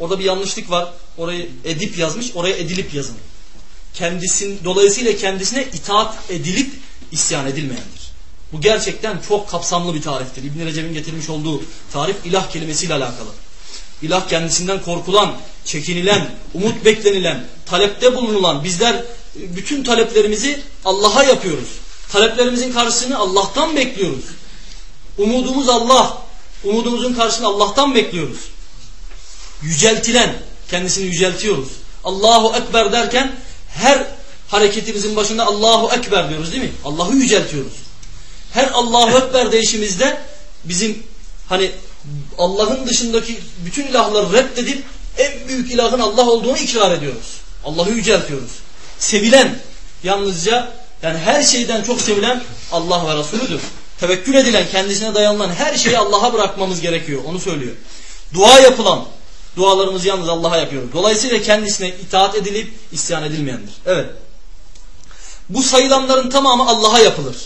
Orada bir yanlışlık var. Orayı edip yazmış, oraya edilip yazın. Kendisin, dolayısıyla kendisine itaat edilip isyan edilmeyendir. Bu gerçekten çok kapsamlı bir tariftir. İbn Recep'in getirmiş olduğu tarif ilah kelimesiyle alakalı. İlah kendisinden korkulan, çekinilen, umut beklenilen, talepte bulunulan bizler bütün taleplerimizi Allah'a yapıyoruz. Taleplerimizin karşısını Allah'tan bekliyoruz. Umudumuz Allah. Umudumuzun karşısını Allah'tan bekliyoruz. Yüceltilen, kendisini yüceltiyoruz. Allahu Ekber derken her hareketimizin başında Allahu Ekber diyoruz değil mi? Allah'ı yüceltiyoruz. Her Allahu Ekber değişimizde bizim hani Allah'ın dışındaki bütün ilahları reddedip en büyük ilahın Allah olduğunu ikrar ediyoruz. Allah'ı yüceltiyoruz. Sevilen yalnızca yani her şeyden çok sevilen Allah ve Resulüdür. Tevekkül edilen, kendisine dayanılan her şeyi Allah'a bırakmamız gerekiyor. Onu söylüyor. Dua yapılan, dualarımızı yalnız Allah'a yapıyoruz. Dolayısıyla kendisine itaat edilip isyan edilmeyendir. Evet. Bu sayılanların tamamı Allah'a yapılır.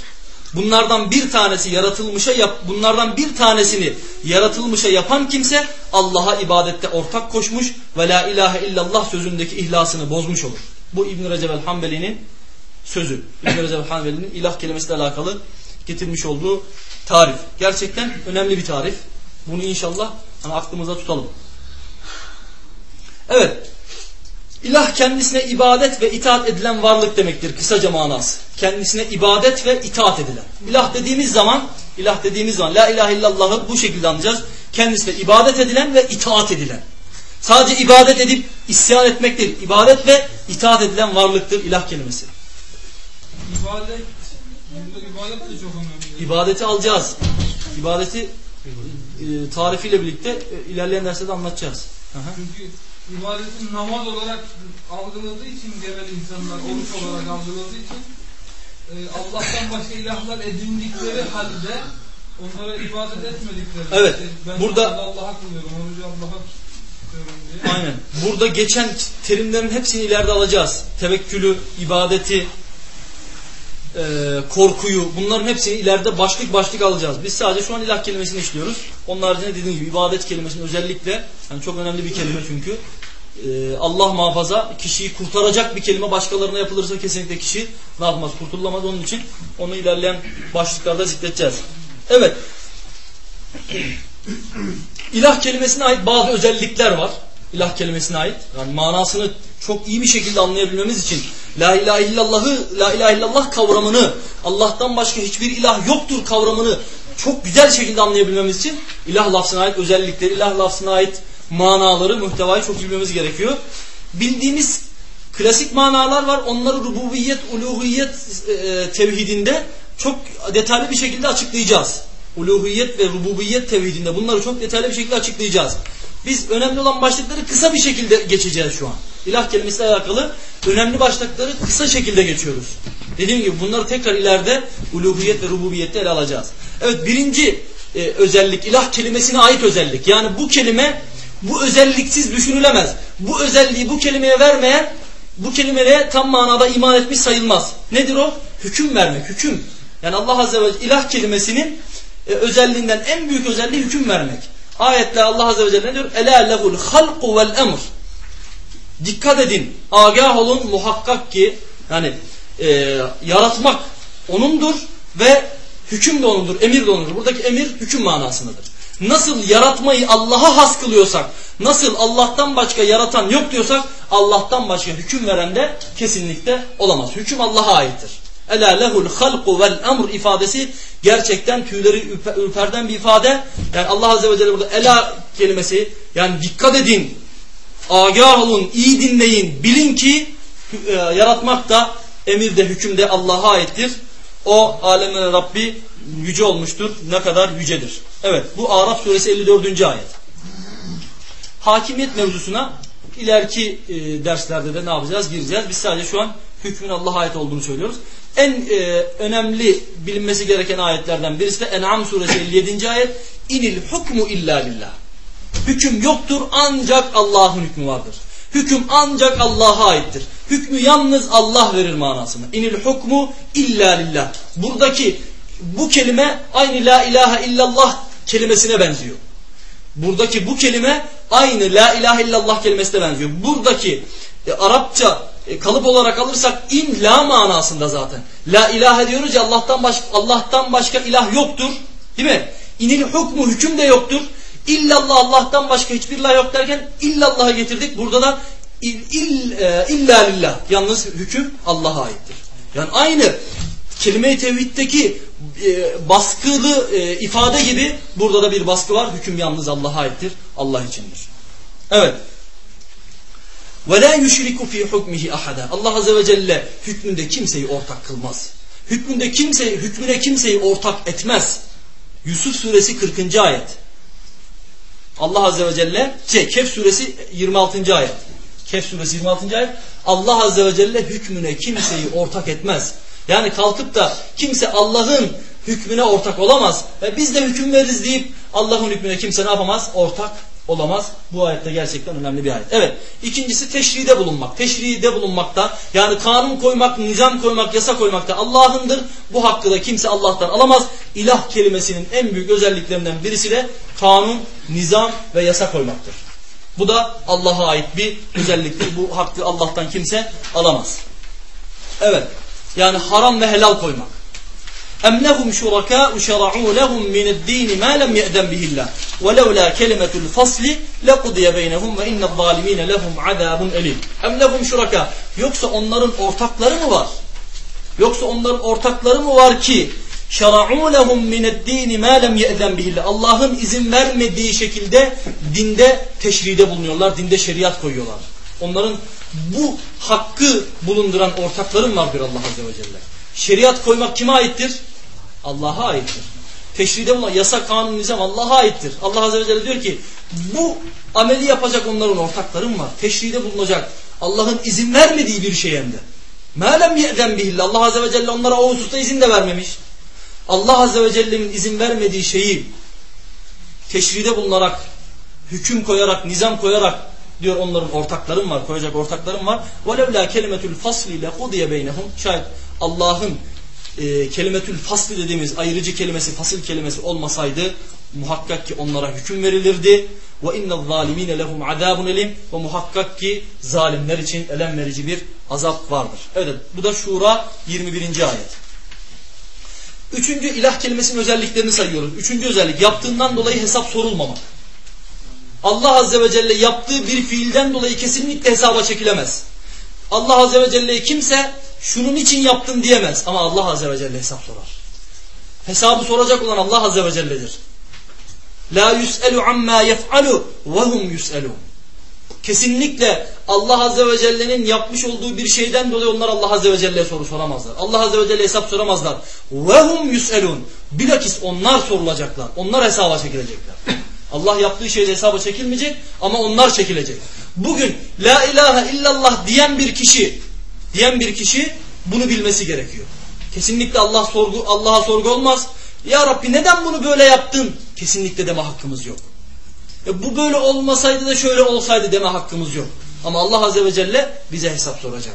Bunlardan bir tanesi yaratılmışa yap, bunlardan bir tanesini yaratılmışa yapan kimse Allah'a ibadette ortak koşmuş ve la ilahe illallah sözündeki ihlasını bozmuş olur. Bu İbn Recep el-Hanbeli'nin sözü. İbn Recep el-Hanbeli'nin ilah kelimesiyle alakalı getirmiş olduğu tarif. Gerçekten önemli bir tarif. Bunu inşallah hani aklımıza tutalım. Evet. İlah kendisine ibadet ve itaat edilen varlık demektir kısaca manası. Kendisine ibadet ve itaat edilen. İlah dediğimiz zaman, ilah dediğimiz zaman la ilahe illallah'ı bu şekilde anlayacağız. Kendisine ibadet edilen ve itaat edilen. Sadece ibadet edip isyan etmek değil. İbadet ve itaat edilen varlıktır ilah kelimesi. İbadet, ibadet de çok önemli. İbadeti alacağız. İbadeti e, tarifiyle birlikte e, ilerleyen derste de anlatacağız. Çünkü ibadetin namaz olarak algıladığı için genel insanlar oruç olarak algıladığı için e, Allah'tan başka ilahlar edindikleri halde onlara ibadet etmedikleri Evet, işte ben burada- Allah'a kılıyorum, orucu Allah'a. Aynen. Burada geçen terimlerin hepsini ileride alacağız. Tevekkülü, ibadeti, e, korkuyu bunların hepsini ileride başlık başlık alacağız. Biz sadece şu an ilah kelimesini işliyoruz. Onun haricinde dediğim gibi ibadet kelimesinin özellikle yani çok önemli bir kelime çünkü. E, Allah muhafaza kişiyi kurtaracak bir kelime başkalarına yapılırsa kesinlikle kişi ne yapmaz kurtulamaz. Onun için onu ilerleyen başlıklarda zikredeceğiz. Evet. İlah kelimesine ait bazı özellikler var. İlah kelimesine ait. Yani manasını çok iyi bir şekilde anlayabilmemiz için La ilahe illallah'ı, La ilahe illallah kavramını, Allah'tan başka hiçbir ilah yoktur kavramını çok güzel şekilde anlayabilmemiz için ilah lafzına ait özellikleri, ilah lafzına ait manaları, muhtevayı çok bilmemiz gerekiyor. Bildiğimiz klasik manalar var. Onları rububiyet, uluhiyet e, tevhidinde çok detaylı bir şekilde açıklayacağız. Uluhiyet ve rububiyet tevhidinde bunları çok detaylı bir şekilde açıklayacağız. Biz önemli olan başlıkları kısa bir şekilde geçeceğiz şu an. İlah kelimesiyle alakalı önemli başlıkları kısa şekilde geçiyoruz. Dediğim gibi bunları tekrar ileride uluhiyet ve rububiyette ele alacağız. Evet birinci e, özellik ilah kelimesine ait özellik. Yani bu kelime bu özelliksiz düşünülemez. Bu özelliği bu kelimeye vermeyen bu kelimeye tam manada iman etmiş sayılmaz. Nedir o? Hüküm vermek, hüküm. Yani Allah Azze ve Celle ilah kelimesinin e, özelliğinden en büyük özelliği hüküm vermek. Ayette Allah Azze ve Celle ne diyor? Ela lehul halqu vel emr. Dikkat edin, agah olun muhakkak ki yani e, yaratmak onundur ve hüküm de onundur, emir de onundur. Buradaki emir hüküm manasındadır. Nasıl yaratmayı Allah'a has kılıyorsak, nasıl Allah'tan başka yaratan yok diyorsak, Allah'tan başka hüküm veren de kesinlikle olamaz. Hüküm Allah'a aittir. Ela lehul halqu vel emr ifadesi gerçekten tüyleri ürperden bir ifade. Yani Allah Azze ve Celle burada ela kelimesi yani dikkat edin, agah olun, iyi dinleyin, bilin ki e, yaratmak da emir de hüküm de Allah'a aittir. O alemlerin Rabbi yüce olmuştur. Ne kadar yücedir. Evet bu Araf suresi 54. ayet. Hakimiyet mevzusuna ileriki e, derslerde de ne yapacağız? Gireceğiz. Biz sadece şu an hükmün Allah'a ait olduğunu söylüyoruz. En e, önemli bilinmesi gereken ayetlerden birisi de En'am suresi 57. ayet. İnil hukmu illa lillah. Hüküm yoktur ancak Allah'ın hükmü vardır. Hüküm ancak Allah'a aittir. Hükmü yalnız Allah verir manasını. İnil hukmu illa lillah. Buradaki bu kelime aynı la ilahe illallah kelimesine benziyor. Buradaki bu kelime aynı la ilahe illallah kelimesine benziyor. Buradaki e, Arapça e, kalıp olarak alırsak in la manasında zaten. La ilahe diyoruz ya Allah'tan başka Allah'tan başka ilah yoktur. Değil mi? İnil hukmu hüküm de yoktur. İllallah Allah'tan başka hiçbir ilah yok derken illallah'a getirdik. Burada da il, il, e, illa lillah. Yalnız hüküm Allah'a aittir. Yani aynı kelime-i tevhiddeki e, baskılı e, ifade gibi burada da bir baskı var. Hüküm yalnız Allah'a aittir. Allah içindir. Evet. Ve la yushriku fi hukmihi ahada. Allah azze ve celle hükmünde kimseyi ortak kılmaz. Hükmünde kimse hükmüne kimseyi ortak etmez. Yusuf suresi 40. ayet. Allah azze ve celle şey Kehf suresi 26. ayet. Kehf suresi 26. ayet. Allah azze ve celle hükmüne kimseyi ortak etmez. Yani kalkıp da kimse Allah'ın hükmüne ortak olamaz. Ve biz de hüküm veririz deyip Allah'ın hükmüne kimse ne yapamaz? Ortak Olamaz. Bu ayette gerçekten önemli bir ayet. Evet. İkincisi teşride bulunmak. Teşride bulunmakta yani kanun koymak, nizam koymak, yasa koymakta Allah'ındır. Bu hakkı da kimse Allah'tan alamaz. İlah kelimesinin en büyük özelliklerinden birisi de kanun, nizam ve yasa koymaktır. Bu da Allah'a ait bir özelliktir. Bu hakkı Allah'tan kimse alamaz. Evet. Yani haram ve helal koymak. اَمْ لَهُمْ شُرَكَاءُ شَرَعُوا لَهُمْ مِنَ الدِّينِ مَا لَمْ يَأْذَنْ بِهِ اللّٰهِ وَلَوْلَا كَلِمَةُ الْفَصْلِ لَقُضِيَ بَيْنَهُمْ وَاِنَّ الظَّالِم۪ينَ لَهُمْ عَذَابٌ اَلِيمٌ اَمْ لَهُمْ شُرَكَاء Yoksa onların ortakları mı var? Yoksa onların ortakları mı var ki شَرَعُوا لَهُمْ مِنَ الدِّينِ مَا لَمْ يَأْذَنْ بِهِ اللّٰهِ Allah'ın izin vermediği şekilde dinde teşride bulunuyorlar, dinde şeriat koyuyorlar. Onların bu hakkı bulunduran ortakların vardır Allah Azze ve Celle. Şeriat koymak kime aittir? Allah'a aittir. Teşride bulunan yasa, kanun, nizam Allah'a aittir. Allah Azze ve Celle diyor ki bu ameli yapacak onların ortaklarım var. Teşride bulunacak. Allah'ın izin vermediği bir şey hem de. Mâlem ye'den bihillah. Allah Azze ve Celle onlara o hususta izin de vermemiş. Allah Azze ve Celle'nin izin vermediği şeyi teşride bulunarak, hüküm koyarak, nizam koyarak diyor onların ortaklarım var, koyacak ortaklarım var. وَلَوْلَا كَلِمَةُ الْفَصْلِ لَقُضِيَ بَيْنَهُمْ Şayet Allah'ın e, kelimetül fasli dediğimiz ayrıcı kelimesi, fasıl kelimesi olmasaydı muhakkak ki onlara hüküm verilirdi. Ve innel zalimine lehum azabun elim ve muhakkak ki zalimler için elem verici bir azap vardır. Evet bu da Şura 21. ayet. Üçüncü ilah kelimesinin özelliklerini sayıyoruz. Üçüncü özellik yaptığından dolayı hesap sorulmamak. Allah Azze ve Celle yaptığı bir fiilden dolayı kesinlikle hesaba çekilemez. Allah Azze ve Celle'ye kimse şunun için yaptın diyemez. Ama Allah Azze ve Celle hesap sorar. Hesabı soracak olan Allah Azze ve Celle'dir. La yus'elu amma yef'alu ve hum yus'elun. Kesinlikle Allah Azze ve Celle'nin yapmış olduğu bir şeyden dolayı onlar Allah Azze ve Celle'ye soru soramazlar. Allah Azze ve Celle hesap soramazlar. Ve hum yus'elun. Bilakis onlar sorulacaklar. Onlar hesaba çekilecekler. Allah yaptığı şeyde hesaba çekilmeyecek ama onlar çekilecek. Bugün la ilahe illallah diyen bir kişi diyen bir kişi bunu bilmesi gerekiyor. Kesinlikle Allah sorgu Allah'a sorgu olmaz. Ya Rabbi neden bunu böyle yaptın? Kesinlikle deme hakkımız yok. E bu böyle olmasaydı da şöyle olsaydı deme hakkımız yok. Ama Allah Azze ve Celle bize hesap soracak.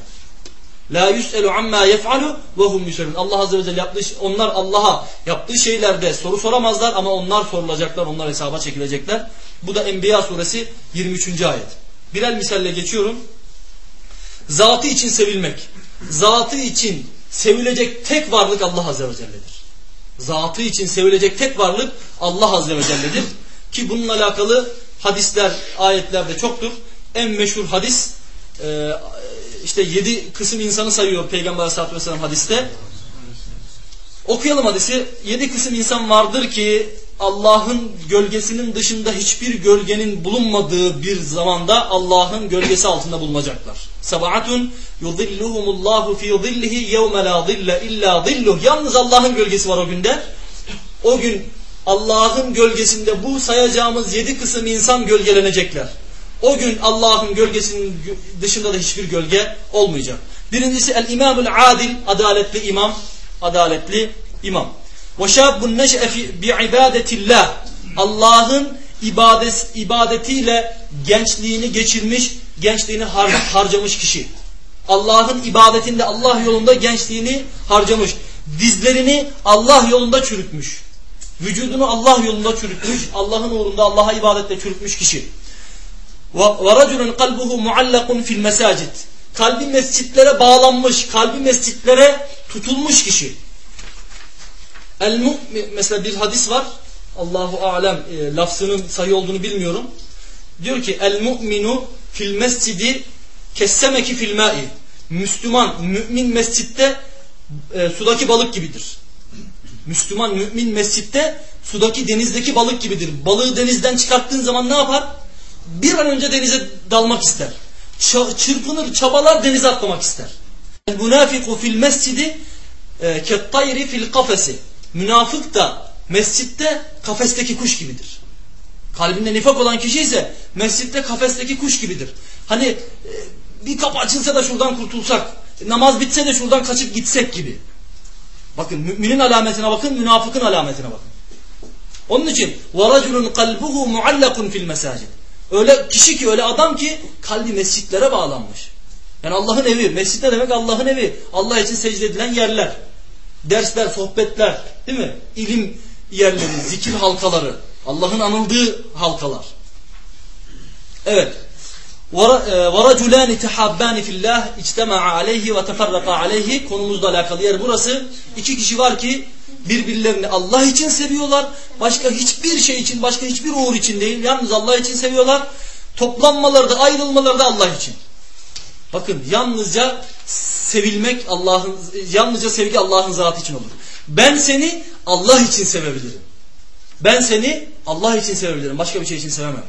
La yus'elu amma yef'alu ve hum yuselun. Allah Azze ve Celle yaptığı, onlar Allah'a yaptığı şeylerde soru soramazlar ama onlar sorulacaklar, onlar hesaba çekilecekler. Bu da Enbiya suresi 23. ayet. Birer misalle geçiyorum. Zatı için sevilmek. Zatı için sevilecek tek varlık Allah Azze ve Celle'dir. Zatı için sevilecek tek varlık Allah Azze ve Celle'dir. Ki bununla alakalı hadisler, ayetlerde çoktur. En meşhur hadis e, işte yedi kısım insanı sayıyor Peygamber Aleyhisselatü Vesselam hadiste. Okuyalım hadisi. Yedi kısım insan vardır ki Allah'ın gölgesinin dışında hiçbir gölgenin bulunmadığı bir zamanda Allah'ın gölgesi altında bulunacaklar. Sabahatun yudilluhumullahu fi zillihi yevme la zille illa zilluh. Yalnız Allah'ın gölgesi var o günde. O gün Allah'ın gölgesinde bu sayacağımız yedi kısım insan gölgelenecekler. O gün Allah'ın gölgesinin dışında da hiçbir gölge olmayacak. Birincisi el imamul adil, adaletli imam, adaletli imam. Ve şabbun neş'e bi ibadetillah. Allah'ın ibadet, ibadetiyle gençliğini geçirmiş, gençliğini har harcamış kişi. Allah'ın ibadetinde Allah yolunda gençliğini harcamış. Dizlerini Allah yolunda çürütmüş. Vücudunu Allah yolunda çürütmüş. Allah'ın uğrunda Allah'a ibadetle çürütmüş kişi. وَرَجُلٌ قَلْبُهُ مُعَلَّقٌ fil mesacid. Kalbi mescitlere bağlanmış, kalbi mescitlere tutulmuş kişi. El mesela bir hadis var. Allahu alem e, lafzının sayı olduğunu bilmiyorum. Diyor ki el mu'minu fil mescidi kessemeki fil ma'i. Müslüman mümin mescitte e, sudaki balık gibidir. Müslüman mümin mescitte sudaki denizdeki balık gibidir. Balığı denizden çıkarttığın zaman ne yapar? Bir an önce denize dalmak ister. Çırpınır, çabalar denize atlamak ister. El munafiku fil mescidi e, kettayri fil kafesi. Münafık da mescitte kafesteki kuş gibidir. Kalbinde nifak olan kişi ise mescitte kafesteki kuş gibidir. Hani e, bir kapı açılsa da şuradan kurtulsak, namaz bitse de şuradan kaçıp gitsek gibi. Bakın müminin alametine bakın, münafıkın alametine bakın. Onun için وَرَجُلٌ قَلْبُهُ مُعَلَّقٌ fil mesacid. Öyle kişi ki öyle adam ki kalbi mescitlere bağlanmış. Yani Allah'ın evi. Mescit ne demek? Allah'ın evi. Allah için secde edilen yerler. Dersler, sohbetler, değil mi? İlim yerleri, zikir halkaları. Allah'ın anıldığı halkalar. Evet. وَرَجُلَانِ تَحَبَّانِ فِي اللّٰهِ اِجْتَمَعَ عَلَيْهِ وَتَفَرَّقَ عَلَيْهِ Konumuzla alakalı yer burası. İki kişi var ki birbirlerini Allah için seviyorlar. Başka hiçbir şey için, başka hiçbir uğur için değil. Yalnız Allah için seviyorlar. Toplanmaları da ayrılmaları da Allah için. Bakın yalnızca sevilmek Allah'ın yalnızca sevgi Allah'ın zatı için olur. Ben seni Allah için sevebilirim. Ben seni Allah için sevebilirim. Başka bir şey için sevemem.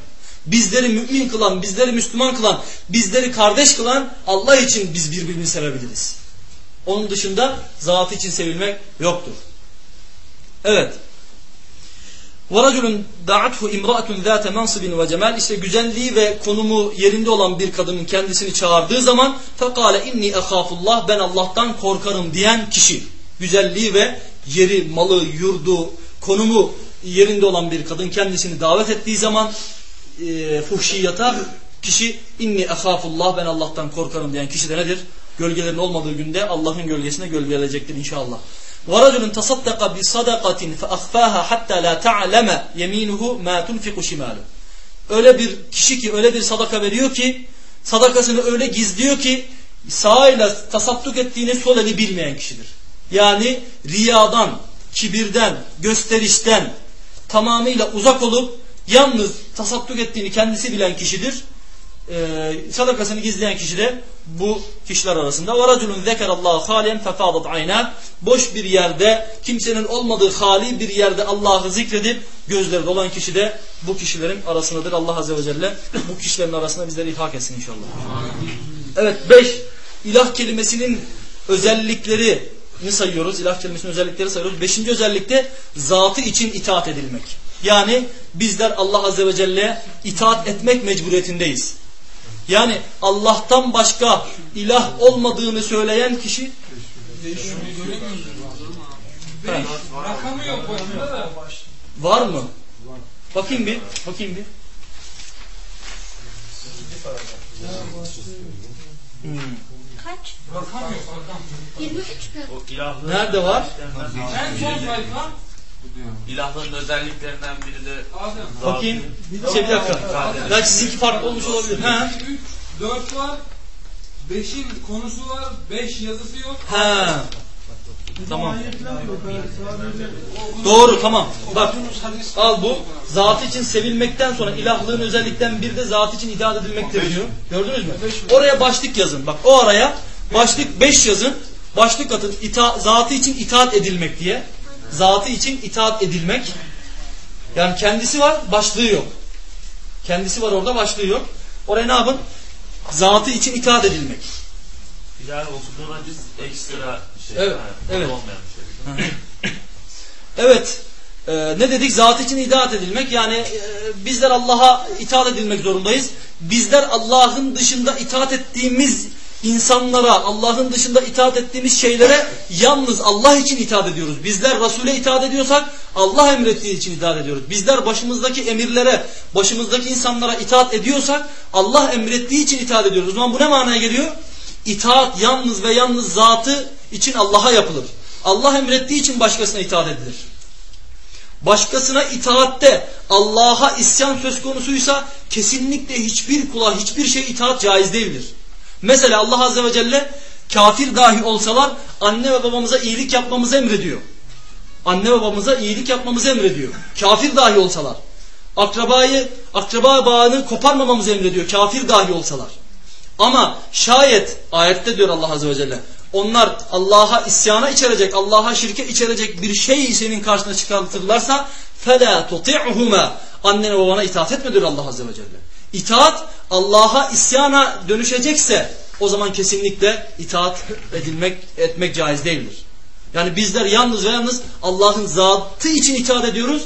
Bizleri mümin kılan, bizleri Müslüman kılan, bizleri kardeş kılan Allah için biz birbirini sevebiliriz. Onun dışında zatı için sevilmek yoktur. Evet. وَرَجُلٌ دَعَتْهُ اِمْرَأَةٌ ذَاتَ مَنْصِبٍ وَجَمَالٍ İşte güzelliği ve konumu yerinde olan bir kadının kendisini çağırdığı zaman فَقَالَ اِنِّي اَخَافُ اللّٰهِ Ben Allah'tan korkarım diyen kişi. Güzelliği ve yeri, malı, yurdu, konumu yerinde olan bir kadın kendisini davet ettiği zaman e, fuhşiyata kişi inni ehafullah ben Allah'tan korkarım diyen kişi de nedir? Gölgelerin olmadığı günde Allah'ın gölgesine gölgelenecektir inşallah. وَرَجُلٌ تَصَدَّقَ بِصَدَقَةٍ فَأَخْفَاهَا حَتَّى لَا تَعْلَمَ يَمِينُهُ مَا تُنْفِقُ شِمَالُهُ Öyle bir kişi ki öyle bir sadaka veriyor ki sadakasını öyle gizliyor ki sağıyla tasadduk ettiğini sol eli bilmeyen kişidir. Yani riyadan, kibirden, gösterişten tamamıyla uzak olup yalnız tasadduk ettiğini kendisi bilen kişidir. Ee, sadakasını gizleyen kişi de bu kişiler arasında. وَرَجُلٌ ذَكَرَ اللّٰهُ خَالِيًا فَفَاضَتْ عَيْنَا Boş bir yerde, kimsenin olmadığı hali bir yerde Allah'ı zikredip gözleri dolan kişi de bu kişilerin arasındadır. Allah Azze ve Celle bu kişilerin arasında bizleri ilhak etsin inşallah. Evet beş, ilah kelimesinin özelliklerini sayıyoruz. İlah kelimesinin özellikleri sayıyoruz. Beşinci özellikte zatı için itaat edilmek. Yani bizler Allah Azze ve Celle'ye itaat etmek mecburiyetindeyiz. Yani Allah'tan başka ilah olmadığını söyleyen kişi da. var mı? Bakayım bir, bakayım bir. Hmm. Kaç? Rakam yok rakam. 23 mü? O ilahların Nerede var? En son sayfa İlahların özelliklerinden biri de Adem. Bakayım. Şey bir dakika. Belki sizinki farklı olmuş olabilir. Ha? 3, 4 var. 5'in konusu var. 5 yazısı yok. Ha. Tamam. Doğru tamam. Bak al bu. Zatı için sevilmekten sonra ilahlığın özellikten bir de zatı için itaat edilmektir diyor. Gördünüz mü? Oraya başlık yazın. Bak o araya başlık 5 yazın. Başlık atın. İta, zatı için itaat edilmek diye. Zatı için itaat edilmek. Yani kendisi var başlığı yok. Kendisi var orada başlığı yok. Oraya ne yapın? Zatı için itaat edilmek. yani okuduğuna biz ekstra şey. Evet, yani, evet. olmayan şey. Evet. e, ne dedik? Zat için itaat edilmek. Yani e, bizler Allah'a itaat edilmek zorundayız. Bizler Allah'ın dışında itaat ettiğimiz insanlara, Allah'ın dışında itaat ettiğimiz şeylere yalnız Allah için itaat ediyoruz. Bizler Resul'e itaat ediyorsak Allah emrettiği için itaat ediyoruz. Bizler başımızdaki emirlere, başımızdaki insanlara itaat ediyorsak Allah emrettiği için itaat ediyoruz. O zaman bu ne manaya geliyor? İtaat yalnız ve yalnız zatı için Allah'a yapılır. Allah emrettiği için başkasına itaat edilir. Başkasına itaatte Allah'a isyan söz konusuysa kesinlikle hiçbir kula hiçbir şey itaat caiz değildir. Mesela Allah Azze ve Celle kafir dahi olsalar anne ve babamıza iyilik yapmamızı emrediyor. Anne ve babamıza iyilik yapmamızı emrediyor. Kafir dahi olsalar. Akrabayı, akraba bağını koparmamamızı emrediyor. Kafir dahi olsalar. Ama şayet ayette diyor Allah Azze ve Celle onlar Allah'a isyana içerecek, Allah'a şirke içerecek bir şey senin karşına çıkartırlarsa فَلَا تُطِعْهُمَا Annene babana itaat etme diyor Allah Azze ve Celle. İtaat Allah'a isyana dönüşecekse o zaman kesinlikle itaat edilmek etmek caiz değildir. Yani bizler yalnız ve yalnız Allah'ın zatı için itaat ediyoruz.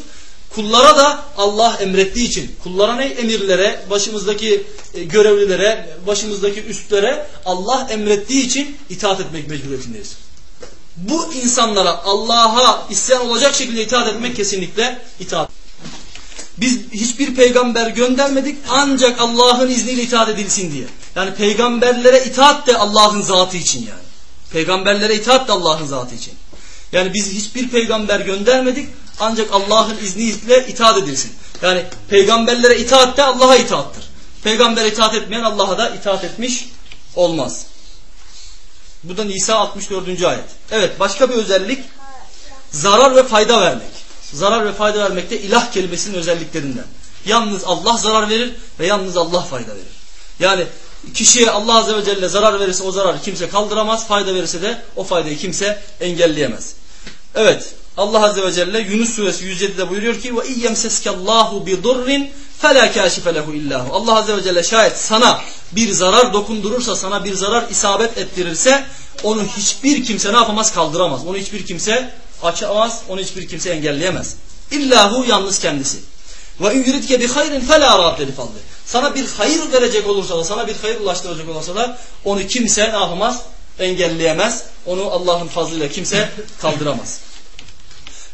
Kullara da Allah emrettiği için, kullara ne emirlere, başımızdaki e, görevlilere, başımızdaki üstlere Allah emrettiği için itaat etmek mecburiyetindeyiz. Bu insanlara Allah'a isyan olacak şekilde itaat etmek kesinlikle itaat. Biz hiçbir peygamber göndermedik ancak Allah'ın izniyle itaat edilsin diye. Yani peygamberlere itaat de Allah'ın zatı için yani. Peygamberlere itaat de Allah'ın zatı için. Yani biz hiçbir peygamber göndermedik ancak Allah'ın izniyle itaat edilsin. Yani peygamberlere itaat de Allah'a itaattır. Peygambere itaat etmeyen Allah'a da itaat etmiş olmaz. Bu da Nisa 64. ayet. Evet başka bir özellik zarar ve fayda vermek. Zarar ve fayda vermek de ilah kelimesinin özelliklerinden. Yalnız Allah zarar verir ve yalnız Allah fayda verir. Yani kişiye Allah Azze ve Celle zarar verirse o zararı kimse kaldıramaz. Fayda verirse de o faydayı kimse engelleyemez. Evet Allah Azze ve Celle Yunus suresi 107'de buyuruyor ki iyyemseskallahu bi durrin fela kashife lehu illahu. Allah Azze ve Celle şayet sana bir zarar dokundurursa, sana bir zarar isabet ettirirse onu hiçbir kimse ne yapamaz? Kaldıramaz. Onu hiçbir kimse açamaz, onu hiçbir kimse engelleyemez. İllahu yalnız kendisi. Ve in yuridke bi hayrin fela radde fadli. Sana bir hayır verecek olursa da, sana bir hayır ulaştıracak olursa da onu kimse ne yapamaz? Engelleyemez. Onu Allah'ın fazlıyla kimse kaldıramaz.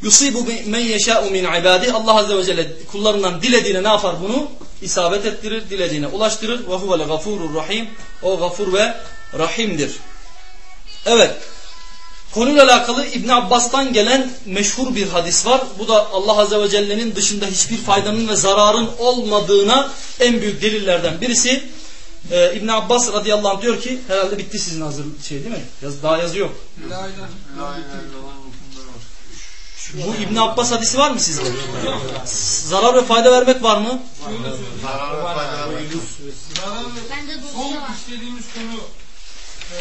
Yusibu men yeşâ'u min ibâdi. Allah Azze ve Celle kullarından dilediğine ne yapar bunu? İsabet ettirir, dilediğine ulaştırır. Ve huvel gafurur rahim. O gafur ve rahimdir. Evet. Konuyla alakalı İbn Abbas'tan gelen meşhur bir hadis var. Bu da Allah Azze ve Celle'nin dışında hiçbir faydanın ve zararın olmadığına en büyük delillerden birisi. Ee, İbn Abbas radıyallahu anh diyor ki herhalde bitti sizin hazır şey değil mi? Yaz, daha yazı yok. Bu İbn Abbas hadisi var mı sizde? Zarar ve fayda vermek var mı? Zarar ve Ben de son işlediğimiz konu e,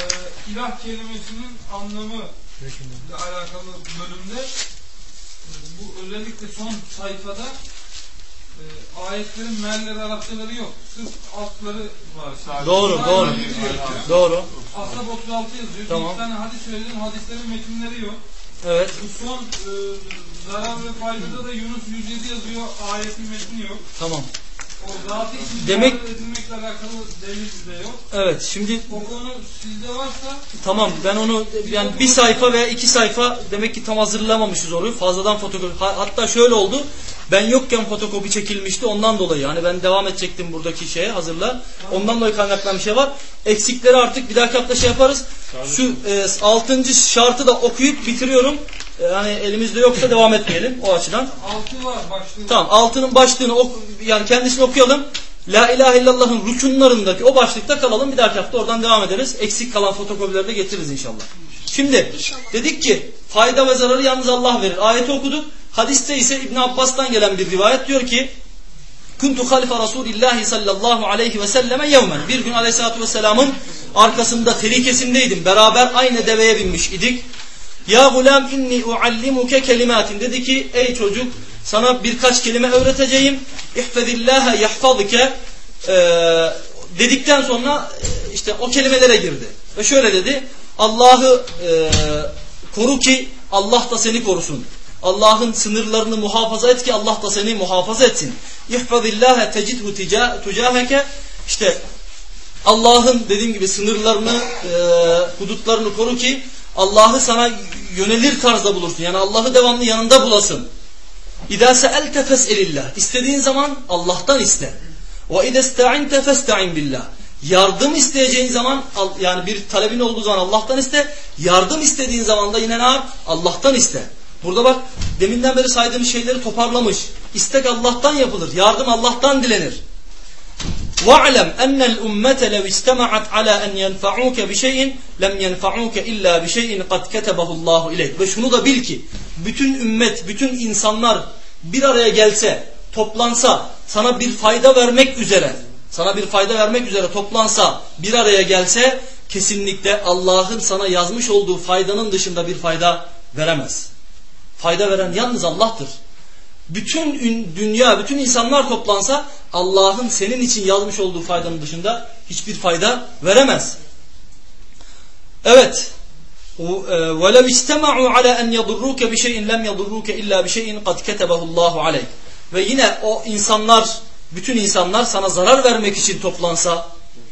ilah kelimesinin anlamı ile alakalı bölümde e, bu özellikle son sayfada e, ayetlerin mealleri Arapçaları yok. Sırf altları var. sadece. Doğru, Sadece doğru. yazıyor. Doğru. Ashab 36 yazıyor. Tamam. Bir tane hadis söyledim. Hadislerin metinleri yok. Evet. Bu son e, zarar ve faydada da Yunus 107 yazıyor. Ayetin metni yok. Tamam. Demek- yok. Evet. Şimdi O konu sizde varsa Tamam ben onu yani bir sayfa veya iki sayfa demek ki tam hazırlamamışız orayı. Fazladan fotokopi. Ha- Hatta şöyle oldu. Ben yokken fotokopi çekilmişti ondan dolayı. Yani ben devam edecektim buradaki şeye hazırla. Ondan dolayı kaynaklanan bir şey var. Eksikleri artık bir dahaki hafta şey yaparız. Şu e, altıncı şartı da okuyup bitiriyorum. E, hani elimizde yoksa devam etmeyelim o açıdan. altı var başlığı. Tamam altının başlığını ok yani kendisini okuyalım. La ilahe illallah'ın rükunlarındaki o başlıkta kalalım. Bir dahaki hafta oradan devam ederiz. Eksik kalan fotokopileri de getiririz inşallah. Şimdi dedik ki fayda ve zararı yalnız Allah verir. Ayeti okuduk. Hadiste ise İbn Abbas'tan gelen bir rivayet diyor ki Kuntu halife Resulillahi sallallahu aleyhi ve selleme yevmen. Bir gün aleyhissalatü vesselamın arkasında terikesindeydim. Beraber aynı deveye binmiş idik. Ya gulam inni uallimuke kelimatin. Dedi ki ey çocuk sana birkaç kelime öğreteceğim. İhfezillâhe yahfazike. Ee, dedikten sonra e, işte o kelimelere girdi. Ve şöyle dedi. Allah'ı e, koru ki Allah da seni korusun. Allah'ın sınırlarını muhafaza et ki Allah da seni muhafaza etsin. İhfazillâhe tecidhu tücaheke. İşte Allah'ın dediğim gibi sınırlarını, e, hudutlarını koru ki Allah'ı sana yönelir tarzda bulursun. Yani Allah'ı devamlı yanında bulasın. İzâ se'elte fes'elillah. İstediğin zaman Allah'tan iste. Ve izâ sta'inte festa'in billah. Yardım isteyeceğin zaman yani bir talebin olduğu zaman Allah'tan iste. Yardım istediğin zaman da yine ne yap? Allah'tan iste. Burada bak deminden beri saydığım şeyleri toparlamış. İstek Allah'tan yapılır. Yardım Allah'tan dilenir. وَاعْلَمْ أَنَّ الْأُمَّةَ لَوْ اِسْتَمَعَتْ عَلَى أَنْ يَنْفَعُوكَ بِشَيْءٍ لَمْ يَنْفَعُوكَ إِلَّا بِشَيْءٍ قَدْ كَتَبَهُ اللّٰهُ إِلَيْكَ Ve şunu da bil ki bütün ümmet, bütün insanlar bir araya gelse, toplansa, sana bir fayda vermek üzere, sana bir fayda vermek üzere toplansa, bir araya gelse kesinlikle Allah'ın sana yazmış olduğu faydanın dışında bir fayda veremez. Fayda veren yalnız Allah'tır. Bütün dünya, bütün insanlar toplansa Allah'ın senin için yazmış olduğu faydanın dışında hiçbir fayda veremez. Evet. وَلَوْ اِجْتَمَعُوا عَلَى اَنْ يَضُرُّوكَ بِشَيْءٍ لَمْ يَضُرُّوكَ اِلَّا بِشَيْءٍ قَدْ كَتَبَهُ اللّٰهُ عَلَيْهِ Ve yine o insanlar, bütün insanlar sana zarar vermek için toplansa,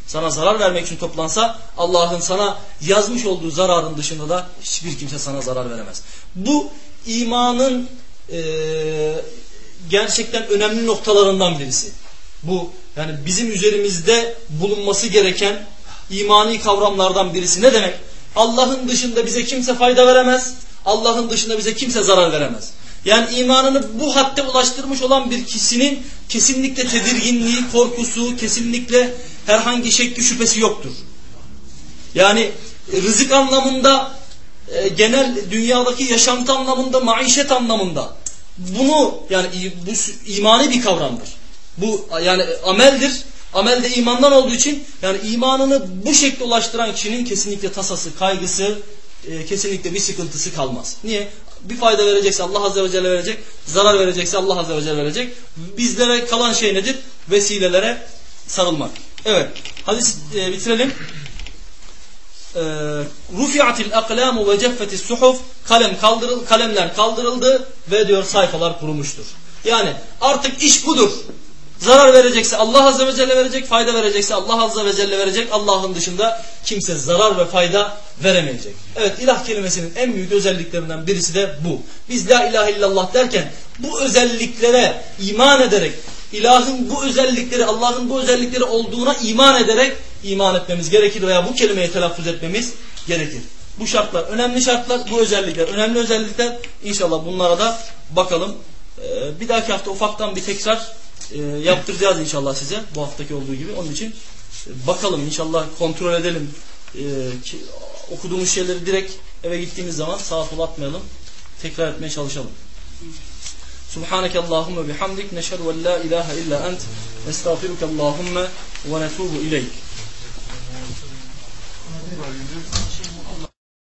sana zarar vermek için toplansa Allah'ın sana yazmış olduğu zararın dışında da hiçbir kimse sana zarar veremez. Bu imanın e, gerçekten önemli noktalarından birisi. Bu yani bizim üzerimizde bulunması gereken imani kavramlardan birisi. Ne demek? Allah'ın dışında bize kimse fayda veremez. Allah'ın dışında bize kimse zarar veremez. Yani imanını bu hadde ulaştırmış olan bir kişinin kesinlikle tedirginliği, korkusu, kesinlikle herhangi şekli şüphesi yoktur. Yani rızık anlamında, e, genel dünyadaki yaşantı anlamında, maişet anlamında bunu yani bu imani bir kavramdır. Bu yani ameldir. Amel de imandan olduğu için yani imanını bu şekilde ulaştıran kişinin kesinlikle tasası, kaygısı, e, kesinlikle bir sıkıntısı kalmaz. Niye? Bir fayda verecekse Allah Azze ve Celle verecek, zarar verecekse Allah Azze ve Celle verecek. Bizlere kalan şey nedir? Vesilelere sarılmak. Evet. Hadis e, bitirelim. E, Rufi'atil aklamu ve ceffetis suhuf kalem kaldırıl kalemler kaldırıldı ve diyor sayfalar kurumuştur. Yani artık iş budur. Zarar verecekse Allah Azze ve Celle verecek, fayda verecekse Allah Azze ve Celle verecek. Allah'ın dışında kimse zarar ve fayda veremeyecek. Evet ilah kelimesinin en büyük özelliklerinden birisi de bu. Biz la ilahe illallah derken bu özelliklere iman ederek, ilahın bu özellikleri, Allah'ın bu özellikleri olduğuna iman ederek iman etmemiz gerekir veya bu kelimeyi telaffuz etmemiz gerekir. Bu şartlar önemli şartlar, bu özellikler önemli özellikler. İnşallah bunlara da bakalım. Ee, bir dahaki hafta ufaktan bir tekrar e, yaptıracağız inşallah size bu haftaki olduğu gibi. Onun için e, bakalım inşallah kontrol edelim. E, okuduğumuz şeyleri direkt eve gittiğimiz zaman sağa sola atmayalım. Tekrar etmeye çalışalım. سبحانك اللهم بحمدك نشهد أن لا إله إلا أنت نستغفرك اللهم ونتوب إليك.